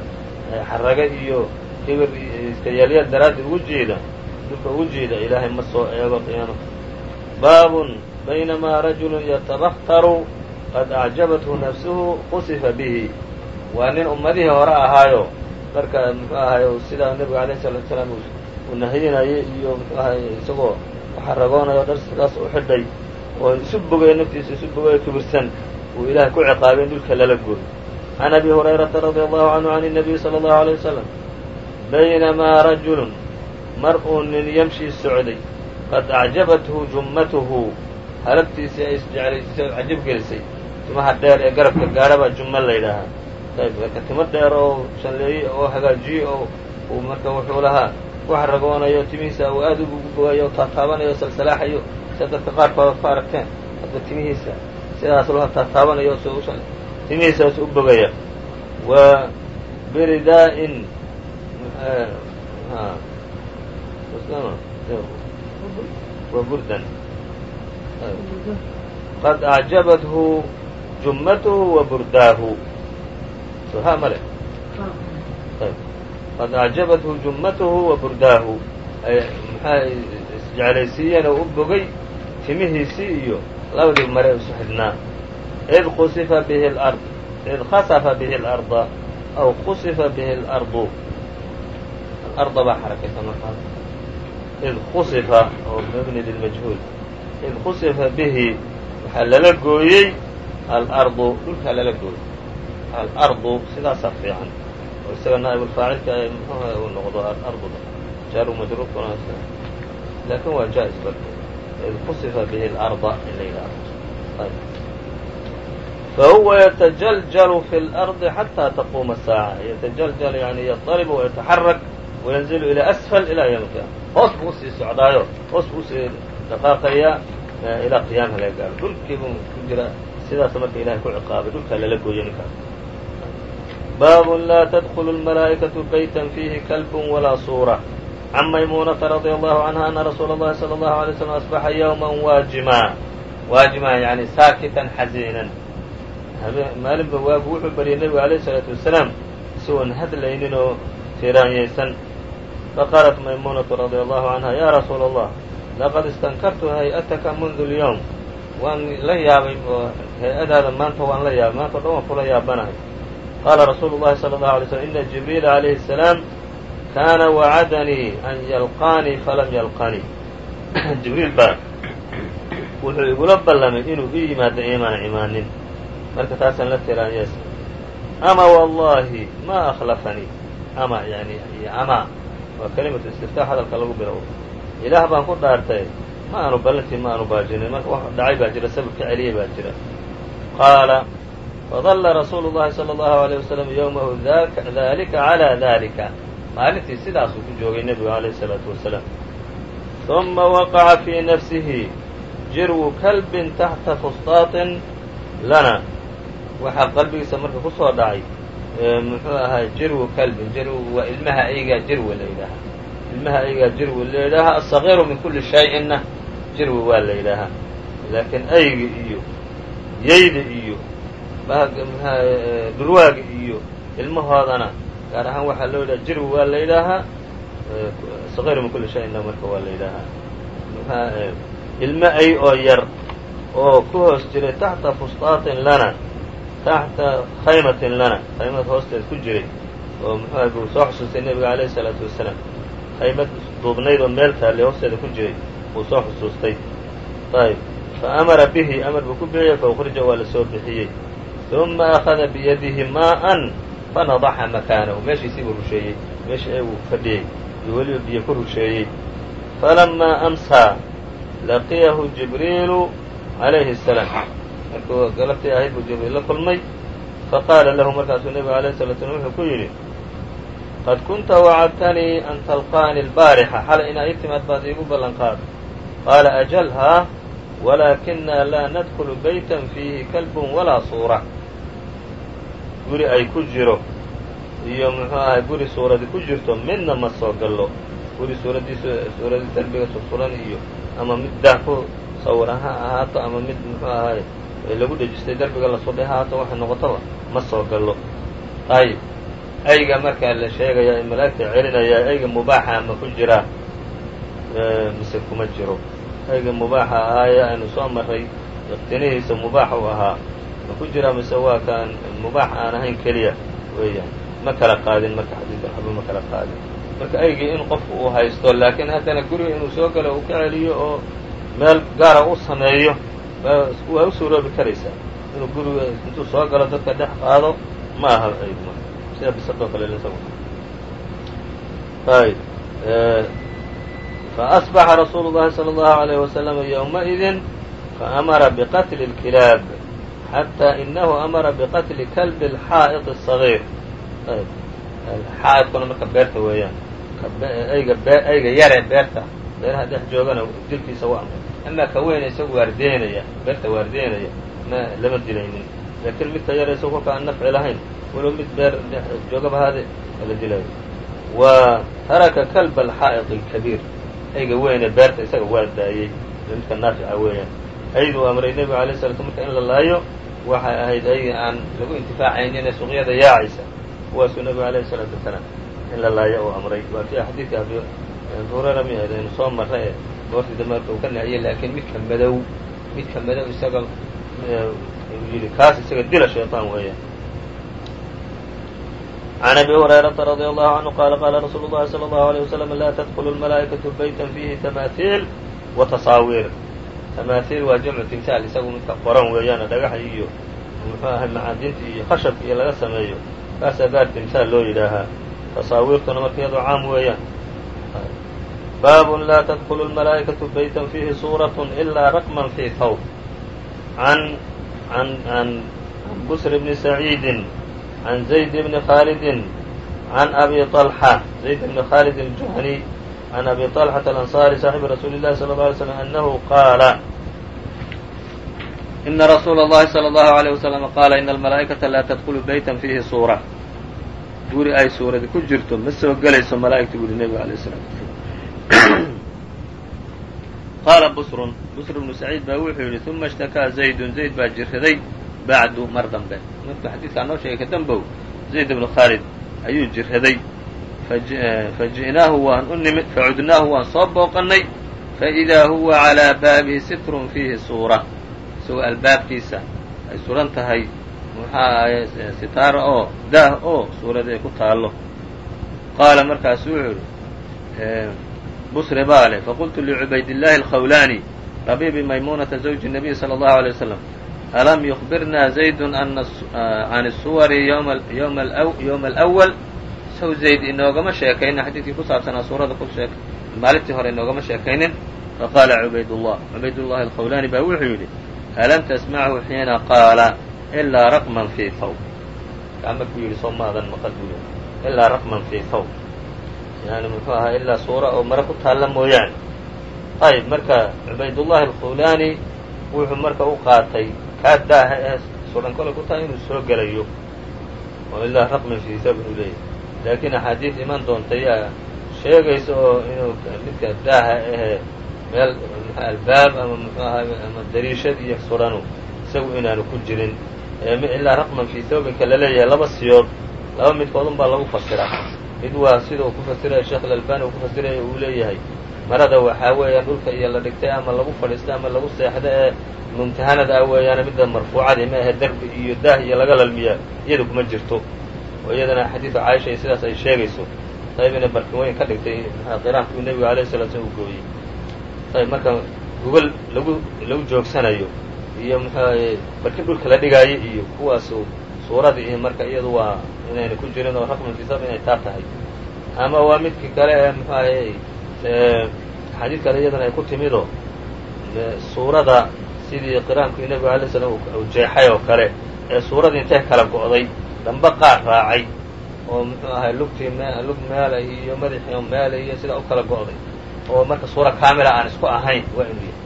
S2: xaraga iyo kibir iska yeelyad daraaddi ugu jiida dhulka ugu jiida ilaahay ma soo eego qiyaama baabun baynamaa rajulu yatabaktaru qad acjabathu nafsuhu qusifa bihi. waa nin ummadihii hore ahaayo. marka muxuu ahaay sidaa nebiga alayh salaatu salaam uu nahiyinayay iyo muxuu ahay isagoo xaragoonayo dhar sidaas u xidhay oo isu bogay naftiisa isu bogayo kibirsan uu ilaahay ku ciqaabay in dhulka lala gooy can abi hurayrata radia allahu canhu can الnabiy salى اllahu alيه wasalam baynamaa rajulun mar uu nin yamshii socday qad acjabathu jummatuhu halabtiisii ay isjeclaysisay oo cajab gelisay timaha dheer ee garabka gaadhabaa jumma la yidhaahaa ayb marka timo dheer oo shalleeyey oo hagaajiyey oo uu marka wuxuu lahaa ku xaragoonayo timihiisa uu aad ugu bogayo taataabanayo salsalaaxayo sida dadka qaarkooda ku aragteen hadda timihiisa sidaas loo taataabanayo timihiisaas u bogaya wa biridaa'in wa burdan. Qad acjabathu jummatuhu wa burdaahu. Ha male qad acjabathu jummatuhu wa burdaahu maxaa isjeclaysiiyeen oo u bogay timihiisii iyo labadii mare isu xidhnaa id qusifa bihi lard id khasafa bihi اlarda aw qusifa bihi اlardu alarda baa xarakaysa markaa id kusifa oo mabni lilmajhuul id kusifa bihi waxaa lala gooyey alardu dhulkaa lala gooyey alardu sidaasaa fiican oo isaga naa'ibulfaacilka ee muxuuha uu noqdo alarduda jaaru majruurkuna laakin waa jaa-is barke id kusifa bihi اlarda in la yidhaaho fahuwa yatajaljalu fi اlardi xataa taquuma الsaaca yatajaljal yani yadaribu wayataxarak wayanzilu ilaa asfal ilaa ywm alqiyama hoos buu usii socdaayo hoos buu usii dhaqaaqayaa ilaa qiyaamha laga gaaro dhulkii buu ku jira sidaas marka ilahay ku ciqaabay dhulkaa lala gooyo ninkaas baabun laa tadkulu اlmalaa'ikaةu bayta fiihi kalb walaa suura can maymuunata radia allahu canha ana rasuula اllahi salى اllahu alay slam asbaxa ywma waajima waajima yani saakitan xaziinan maalinba waagu wuxuu baryay nebiga alayh الsalaatu wasalaam isagoon hadlaynin oo tiraanyaysan faqaalat maymuunatu radia allahu canha ya rasuula allah laqad istankartu hay-ataka mundu اlyowm waan la yaabay oo hay-adaada maanta waan la yaabay maanta o dhan waan kula yaabanahay qaala rasuulu llahi salى اllahu alay slm ina jibriila calayhi الsalaam kaana wacadanii an yalqaanii falam yalqanii jibriil baa wuxuu igula ballamay inuu ii yimaado iimaana imaanin marka taasaan la tiraanyas ama wallahi ma akhlafanii ama yani ama waa kalimatu istiftaax hadalka lagu bilow ilaah baan ku dhaartay ma aanu ballantii ma aanu baajinin marka wax dhacay baa jira sababka celiyay baa jira qaala fadalla rasuulu llahi sala allahu alayh wasalam yowmahu dalika calaa dalika maalintii sidaasuu ku joogay nebigu alayh isalaatu wasalaam uma waqaca fii nafsihi jirwu kalbin taxta fustaatin lana waxaa qalbigiisa marka ku soo dhacay muxuu ahaa jirwu kalbin jirw waa ilmaha aygaa jirwa la yidhaahaa ilmaha aygaa jirwi la yidhaahaa asagiiru min kulli shay-inna jirwi waa la yidhaahaa laakiin ayga iyo yeyda iyo dhurwaaga iyo ilmahoodana gaar ahaan waxaa loo yidhaha jirwi waa la yidhaahaa sagiiru min kulli shay-inna marka waa la yidhaahaa ilmo ay oo yar oo ku hoos jiray taxta fustaatin lana taxta khaymatin lana khaymad hoosteed ku jiray oo muxuuha buu soo xusuustay nebiga alayh isalaatu wasalaam. Khaymad duubnayd oo meel taallay hoosteeda ku jiray buu soo xusuustay. Ayb fa amara bihi amar buu ku bixiyey fa ukhrija waa la soo bixiyey uma akhada biyadihi maa'an fanadaxa makaanahu meeshiisii buu rusheeyey meeshii eegu fadhiyey iyo weliba biyo ku rusheeyey falamaa amsaa laqiyahu jibriilu calayhi asalaam markuu galabtii ahayd buu jibriil la kulmay faqaala lahu markaasuu nebigu alayh sala slam wuxuu ku yidhi qad kunta wacadtanii an talqaanii albaarixa xalay inaa ii timaad baad iigu ballan qaad qaala ajal haa walaakina laa nadkulu baytan fiihi kalbun walaa suura guri ay ku jiro iyo muxuu ahay guri suuradi ku jirto midna ma soo gallo. Guri suuradiisu suuradii darbiga sursuran iyo ama mid daah ku sawiran ha ahaato ama mid muxuu ahay lagu dhejistay darbiga la sudhay ha ahaato waxay noqotaba ma soo gallo. Ayib. Ayga markaa la sheegaya ee malaa'igta celinayaa ayga mubaaxa ma ku jiraa mise kuma jiro. Ayga mubaaxa ahaaye aynu soo marray iqtinihiisa mubaax u ahaa ma ku jiraa mise waa kaan mubaax aan ahayn keliya weeyaan ma kala qaadin marka xadiidka waxba ma kala qaadin marka aygii in qofku uu haysto laakiin haddana guriga inuu soo galo uu ka celiyo oo meel gaara u sameeyo waa u suuroobi karaysaa inuu guriga intuu soo galo dadka dhex qaado ma aha aygma sida bisadoo kale isagu ayb faأصbaxa rasuulu الlahi salى الlahu عalيه waslm ywmaئidi faamara bqatli اlkilaab xatى inahu amara bqatli kalbi اlxaa'iط الصaغيir xaaidkuna marka beerta weeyaan ayga ayga yaree beerta beeraha dhex joogana dilkiisa waa amray amaa ka weyna isagu waardeynaya beerta waardeynaya ma lama dilaynin laakiin midka yare isagu kolka aan nafci lahayn walow mid beer joogaba haade ala dilayo wa taraka kalba alxaa'iط اlkabiir ayga weyne beerta isaga waa daayey midka naafica weeyaan ayduu amray nebigu alay sala sl marka in la laayo waxay ahayd ayga aan lagu intifaacaynin ee suqyada yaacaysa kuwaasuu nebigu alayhi salaatu wasalaam in la laayo uu amray waa kii xadiidka abi hurayra mi ahayd aynu soo marra ee goortii dambe marka uu ka nahiyey laakiin midka madow midka madow isaga yidhi kaas isaga dila shayطaan weeyaan عن أbي هريرة رضي الله عنه qال qاla رsuuل الlahi صلى الله عليه وسلم lا تدخل الملaaئكaة bytا فيhi تmاثيل وتصاawيr tamaatiil waa jamcu timtaal isagu midka qoran weeyaana dhagax iyo muxuu ahay macadinta iyo khashabka iyo laga sameeyo. Kaasaa baab timtaal loo yidhaahaa tasaawiirtuna marka iyadoo caam weeyaan. Baabun laa tadkulu lmalaa'ikatu baytan fiihi suuratu ilaa raqman fii thawb. An an an busr bni saciidin can zayd bni khaalidin can abi طalxa zayd bni khaalid aljuhani عن أبي طلحة الأنصاري صاحب رسول الله صلى الله عليه وسلم أنه قال إن رsuuل الlahi صلى الله عليه وسلم qاla إن الملaaئكaةa laa تدخل bytا فيhi sورة guri ay suuradi ku jirto ma soo gelayso malaa'igta bu uhi nebigu عalيه السلام qaala bsr bsr بن سعيid baa wuxuu yidhi ثuma اشhتakىa زayd زayd baa jiraday bacdu mar dambe markuu xadiidkaa noo sheegay kadambow zayd bnu khaalid ayuu jiraday Eh, fajinaahu waan u nimid facudnaahu waan soo booqannay faidaa huwa calaa baabihi sitrun fiihi suura. Isagoo albaabkiisa ay suran tahay muxaa ahay eh, sitaara oo daah oo suuradii ku taallo. Qaala markaasu wuxuu yidhi eh, busre baa leh faqultu licubaydillaahi alkhawlaani rabibi maymuunata zawji nabiy sala allahu alay wasalam alam yukhbirna zaydun can asuwari ywma alwal sow zayd inoogama sheekaynin. Xadiidkii ku saabsanaa suurada ku sheek maalintii hore inoogama sheekaynin. Faqaala cubaydullah. Cubaydullahi alkhawlaani baa wuxuu yidhi alam tasmachu xiina qaala ilaa raqman fii thawb. Kaa markuu yidhi soo maadan maqal buu yidhi. Ilaa raqman fii thawb. Yani muxuu ahaa ilaa suura oo mare ku taalla mooyaane. Ayb marka cubaydullahi alkhawlaani wuxuu marka u qaatay kaa ee suran kolay ku tahay inuu soo gelayo. Oo ilaa raqman fii thawb inuu leeyahay laakiin axaadiid iman doonta yaa sheegaysa oo inuu midka daaha ahee meel albaab ama muxuu ahaa ama dariishad iyo suranu isagu inaanu ku jirin. Ilaa raqman fii thawbinka la leeyahay laba siyood laba midkoodun baa lagu fasiraa. Mid waa sida uu ku fasiraya sheekh alalbani uu ku fasiraya uu leeyahay marada waxaa weeyaan dhulka iyo la dhigtay ama lagu fadhiistay ama lagu seexda ee mumtahanada ah weeyaane midda marfuucadii ma ahe derbi iyo daah iyo laga lalmiyaa iyada kuma jirto oo iyadana xadiidu caaisha iyo sidaas ay sheegayso. Ayb inay barkinweyn ka dhigtay. Qiraanka uu nebigu alayh salatu slam u gooyey. Ayb marka gogol lagu lagu joogsanayo iyo muxuahaye barkin dhulka la dhigaayo iyo kuwaasu suuradii marka iyadu waa inayna ku jirin oo raqman fi sab inay taa tahay. Ama waa midkii kale ee muxuu ahaye xadiid kale iyadana ay ku timidoo suurada sidii qiraamkii nebigu alay slam uu jeexay oo kale ee suuradii intay kala go'day damba qaar raacay oo muxuu ahay lugtii lug meela iyo madaxii meela iyo sidaa u kala go'day oo marka suuro kaamila aan isku ahayn waa inuu yahay.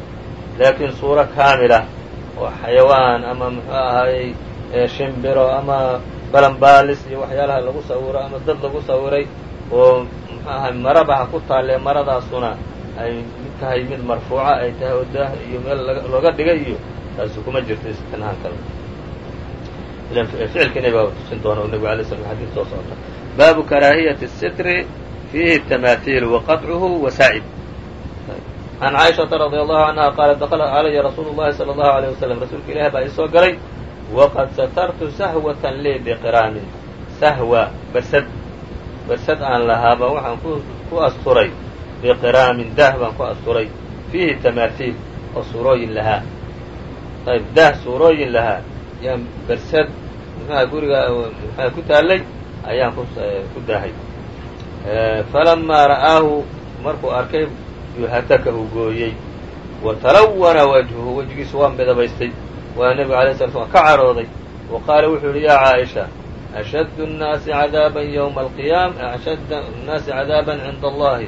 S2: Laakiin suuro kaamila oo xayawaan ama muxuu ahaayey shimbiro ama balanbaalis iyo waxyaalaha lagu sawiro ama dad lagu sawiray oo muxuu ahay maraba ha ku taalee maradaasuna ay mid tahay mid marfuuca ay tahay oo daah iyo meel looga dhigay iyo taasi kuma jirto istinahaan kale ficilka nebiga tusin doona o nebigu alay slam xadid soo socota baabu karaahiyati الsitri fiihi الtamaahiil waqaطcuhu wasaa'id can caaishaةa radي allahu canha qaalat dakla calaya rasuulu اllahi salى اllahu عalيه waslm rasuulka ilahi baa isoo galay waqad satartu sahwata lii biqiraamin sahwa bersad bersad aan lahaaba waxaan ku asturay biqiraamin daah baan ku asturay fiihi tamaahiil oo suurooyin lahaa ayb daah suurooyin lahaa yaan bersad muxuaha guriga muxuaha ku taallay? Ayaan ku daahay. Falamaa ra'aahu markuu arkay yuhataka uu gooyey. Wa talawana wajhuhu wejigiisu waa midabaystay waa nebigu alay sla slam ka carooday. Wa qaala wuxuu yidhi yaa caaisha ashaddu nnaasi cadaaban yowma alqiyaama ashadda nnaasi cadaaban cinda allahi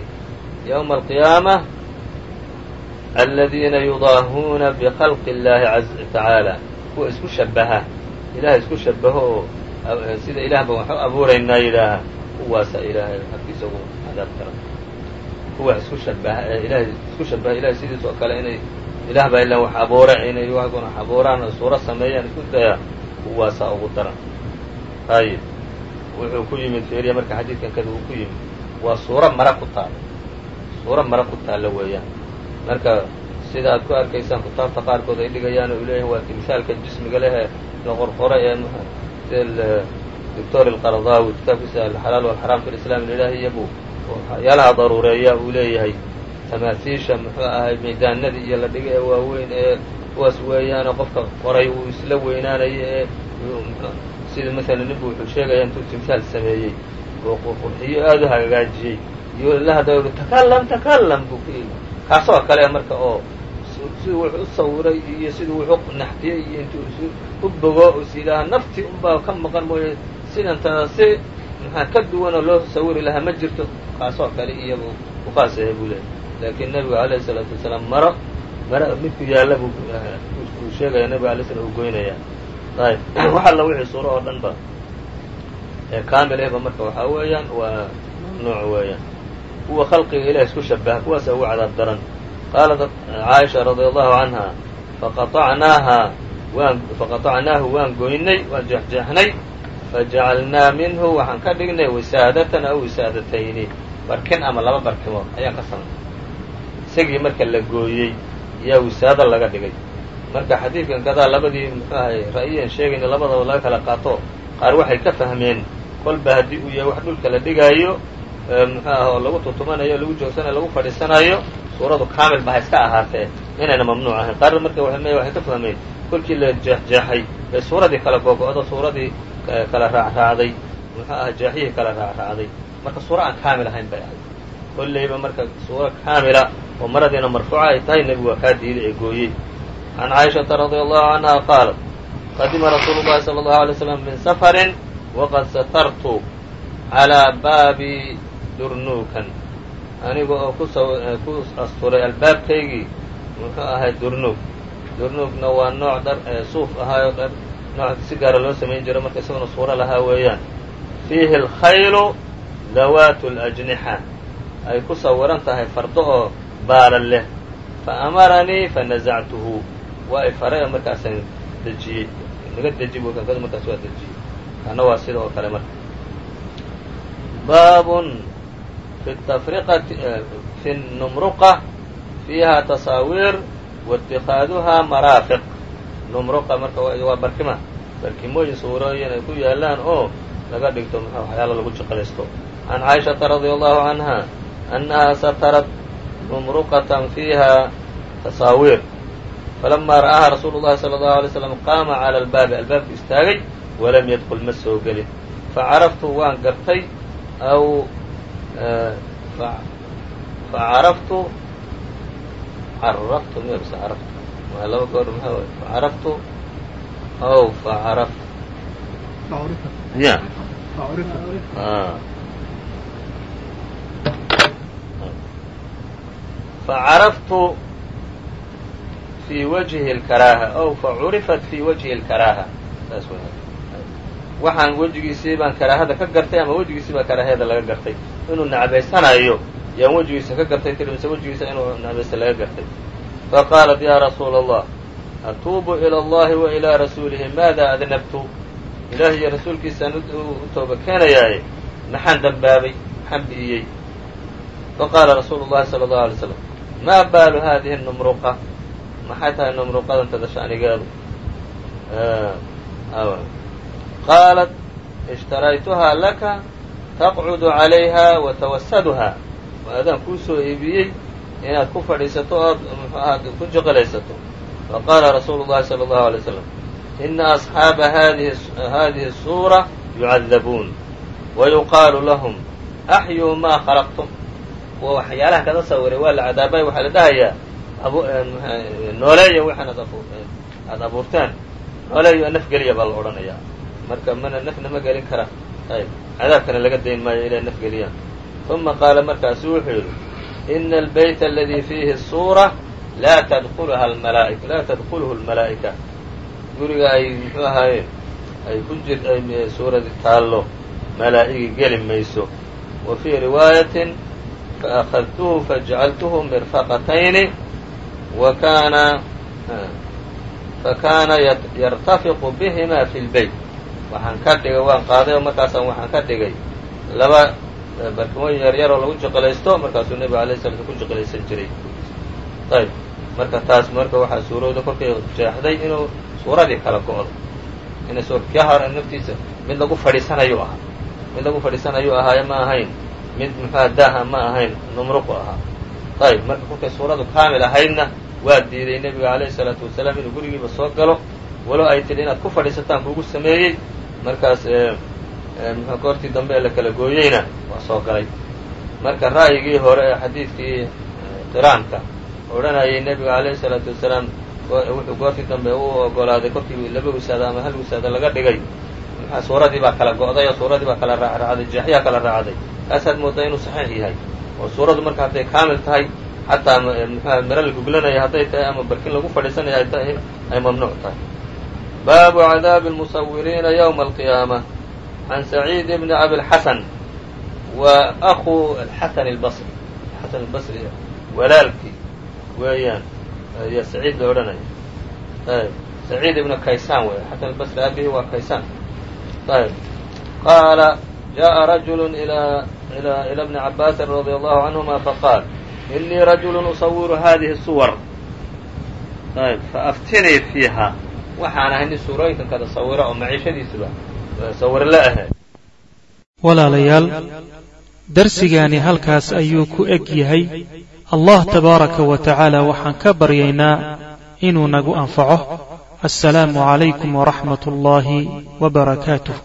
S2: yowma alqiyaama aladiina yudaahuuna bikhalqi اllahi tacaala kuwa isku shabaha ilahay isku shabaho oo sida ilaah baan wax u abuuraynaa yidhaaha kuwaasa ilaahay xaggiisa ugu cadaab kara. Kuwa isku shabaha ee ilahay isku shabaha ilahay sidiis oo kale inay ilaah baa ilan wax abuura inay waxguna wax abuuraan oo suuro sameeyaan isku daya kuwaasaa ugu daran. Ayib wuxuu ku yimid feeriya marka xadiidkan kada uu ku yimid waa suuro mara ku taalo suuro mara ku taalla weeyaan. Marka sida aad ku arkaysaan kutaabta qaarkood ay dhigayaan oo leeyahin waa timsaalka jismiga leh ee la qorqoray ee doctor alqardaawi kitaabkiisa alxalaal walxaraam fi lislaam ilaahiya buu waxyaalaha daruureeya uu leeyahay. Tamaasiisha muxuu ahay miidaanadii iyo la dhiga ee waaweyn ee kuwaas weeyaanoo qofka qoray uu isla weynaanayo ee sida masalan ninbu wuxuu sheegaya intuu timsaal sameeyey oo qurxiyo aada u hagaajiyey iyo la hadla takalam takalam buu kaasoo kale marka oo siduu wuxuu u sawiray iyo siduu wuxu naxtiyey iyo intuu u bogo is yidhaaha naftii unbaa ka maqan mooye sidantaa si maxaa ka duwanoo loo sawiri lahaa ma jirto kaasoo kale iyagu u khaas yahay buu leeyay laakiin nebigu alayhi isalaatu wasalaam maro maro midku yaalla buu uu sheegaya nebiga alay slam uu goynaya. Ayb wax alla wixii suuro oo dhan ba. Ee kaamil ahba marka waxaa weeyaan waa nooc weeyaan. Kuwa khalqiga ilahi isku shabaha kuwaasa ugu cadaab daran qaalat caaisha radia allahu canha faqaطacnaaha waan faqaطacnaahu waan goynay waan jeexjeexnay fajacalnaa minhu waxaan ka dhignay wisaadatan aw wisaadatayni barkin ama laba barkimood ayaan ka samay isagii marka la gooyey yaa wisaado laga dhigay marka xadiidkan kadaa labadii muxuu ahay ra'yiyan sheegayna labadaba laga kala qaato qaar waxay ka fahmeen kolba haddii uu yahay wax dhulka la dhigaayo muxuu ah oo lagu tutumanayo lagu joogsanayo lagu fadhiisanayo suuradu kaamil ba ha iska ahaatee inayna mamnuuc ahayn. Qaarna marka waxay ka fahmeen kolkii la jeexjeexay ee suuradii kala googo'do suuradii kala raacraacday muxuu aha jeexyihii kala raacraacday marka suuro aan kaamil ahayn bay ahayd. Kolleyba marka suuro kaamila oo maradiina marfuuca ay tahay nebigu waa kaa diiday ee gooyey. Can caaishata radia allahu canha qaalat qadima rasuulu llahi sala allahu alay slam min safarin waqad satartu calaa baabi durnuukan aniga oo ku ku asturay albaabkaygii muxuu ahay durnuug durnuugna waa nooc dhar suuf ahaayo dhar nooc si gaara loo samayn jiro marka isaguna suuro lahaa weeyaan. Fiihi alkhaylu dawaatu alajnixa ay ku sawiran tahay fardo oo baala leh. Fa amaranii fanazactuhu waa i faray oo markaasaan dejiyey naga deji markaas waa dejiyey kana waa sida oo kale marka. Baabun fi tafriqati fi numruqa fiiha tasaawiir waاtikaaduhaa maraafiq numruqa marka waa barkima barkimooyin suurooyin ay ku yaalaan oo laga dhigto mxu waxyaala lagu jiqalaysto can caaishaةa radia allahu canha annaha satarat numruqatan fiiha tasaawiir falamaa ra'aaha rasuulu llahi salى اllahu alay slam qaama cala albaabi albaabku istaagay walam yadkul ma soo gelin facaraftu waan gartay aw caraftu miya bise caraftu waa laba goor maxaa way facaraftu aw facaraf ya facaraftu fi wajhi اlkaraaha aw facurifat fi wajhi اlkaraaha saas w waxaan wejigiisii baan karaahada ka gartay ama wejigiisii baa karaahiyada laga gartay inuu necbaysanayo yaan wejigiisa ka gartay tiri mise wejigiisa inuu necbaysta laga gartay. Faqaalat yaa rasuula allah atuubu ila allahi wa ilaa rasuulihi maada adnabtu? Ilaahi iyo rasuulkiisaan u tooba keenayaaye maxaan dambaabay maxaan bi'iyey faqaala rasuulu llahi sala allahu alay slam maa baalu haadihi numruqa maxay tahay numruqadantada shanigeedu? Qaalat ishtaraytuhaa laka taqcudu calayha wa tawasaluha adaan kuu soo iibiyey inaad ku fadhiisato ood muxuu ku jeqalaysato. Faqaala rasuulu llahi sala allahu alay slam ina asxaaba hadihi suura yucadabuun wa yuqaalu lahum axyuu maa khalaqtum kuwa waxyaalaha kada sawiray waa la cadaabay waxaa la dhahayaa nooleeya waxaan aada abuurteen nooleeyo nafgeliya baa la odhanayaa. Marka mana nafnama gelin kara ayb cadaabkana laga dayn maayo ilay naf geliyaan uma qaala markaasu wuxuu yidhi ina albayta aladii fiihi suura laa tadulha almalaaik laa tadkulhu lmalaa'ika guriga ay muxuu ahaaye ay ku jir suuradi taallo malaa'igi geli mayso wa fii riwaayatin faأkhadtuhu fajacaltuhu mirfaqatayni wa kaana fakana yartafiqu bihima fi اlbeyt waxaan ka dhigay waan qaaday oo markaasaan waxaan ka dhigay. Laba barkimooyin yaryar oo lagu jiqilaysto markaasuu nebiga alayh sala ku jiqilaysan jiray. Ayb marka taas marka waxaa suurowda kolkay jeexday inuu suuradii kala go'do. Inay kii hore naftiisa. Mid lagu fadhiisanayu ahaa mid lagu fadhiisanayu ahaaye ma ahayn. Mid muxuha daaha ma ahayn. Numruqu ahaa ayb marka kolkay suuradu kaamil ahaydna waa diiday nebiga alayhi salaatu wasalaam inuu gurigiiba soo galo walow ay tidhi inaad ku fadhiisataan kuugu sameeyey markaas mxu goortii dambe ee la kala gooyeyna waa soo galay marka ra'yigii hore ee xadiidkii qiraanka odhanayay nebiga alayhi salaatu wasalaam wuxuu goortii dambe u ogolaaday kolkii laba wisaada ama hal wisaada laga dhigay mxua suuradii baa kala go'day oo suuradii baa kala raacraacday jeexyaa kala raacday kaasaad moodaa inuu saxiix yahay oo suuraddu marka hadday kaamil tahay xataa mxuha miro la guglanaya hadday tahay ama barkin lagu fadhiisanaya ay mamnuuc tahay baabu cadaabi اlmusawiriina ywma alqiyaama can saciid bni abilxasan wa aku xasan اlbasri xasan albasri walaalkii weeyaan ayaa saciid la odhanaya ayb saciid ibnu kaysaan wey xasan albasri aabihii waa kaysaan ayb qaala jaءa rajulu ilى bni cabaasin radi allahu canهuma faqaal inii rajulu usawiru hadihi suwar ayb faaftinii fiiha waxaan ahay nin suurooyinkan kada sawira oo maciishadiisuba sawir la ahayd
S1: walaalayaal darsigaani halkaas ayuu ku eg yahay. Allah tabaaraka wa tacaala waxaan ka baryaynaa inuu nagu anfaco. Assalaamu calaykum waraxmat ullaahi wbarakaatuh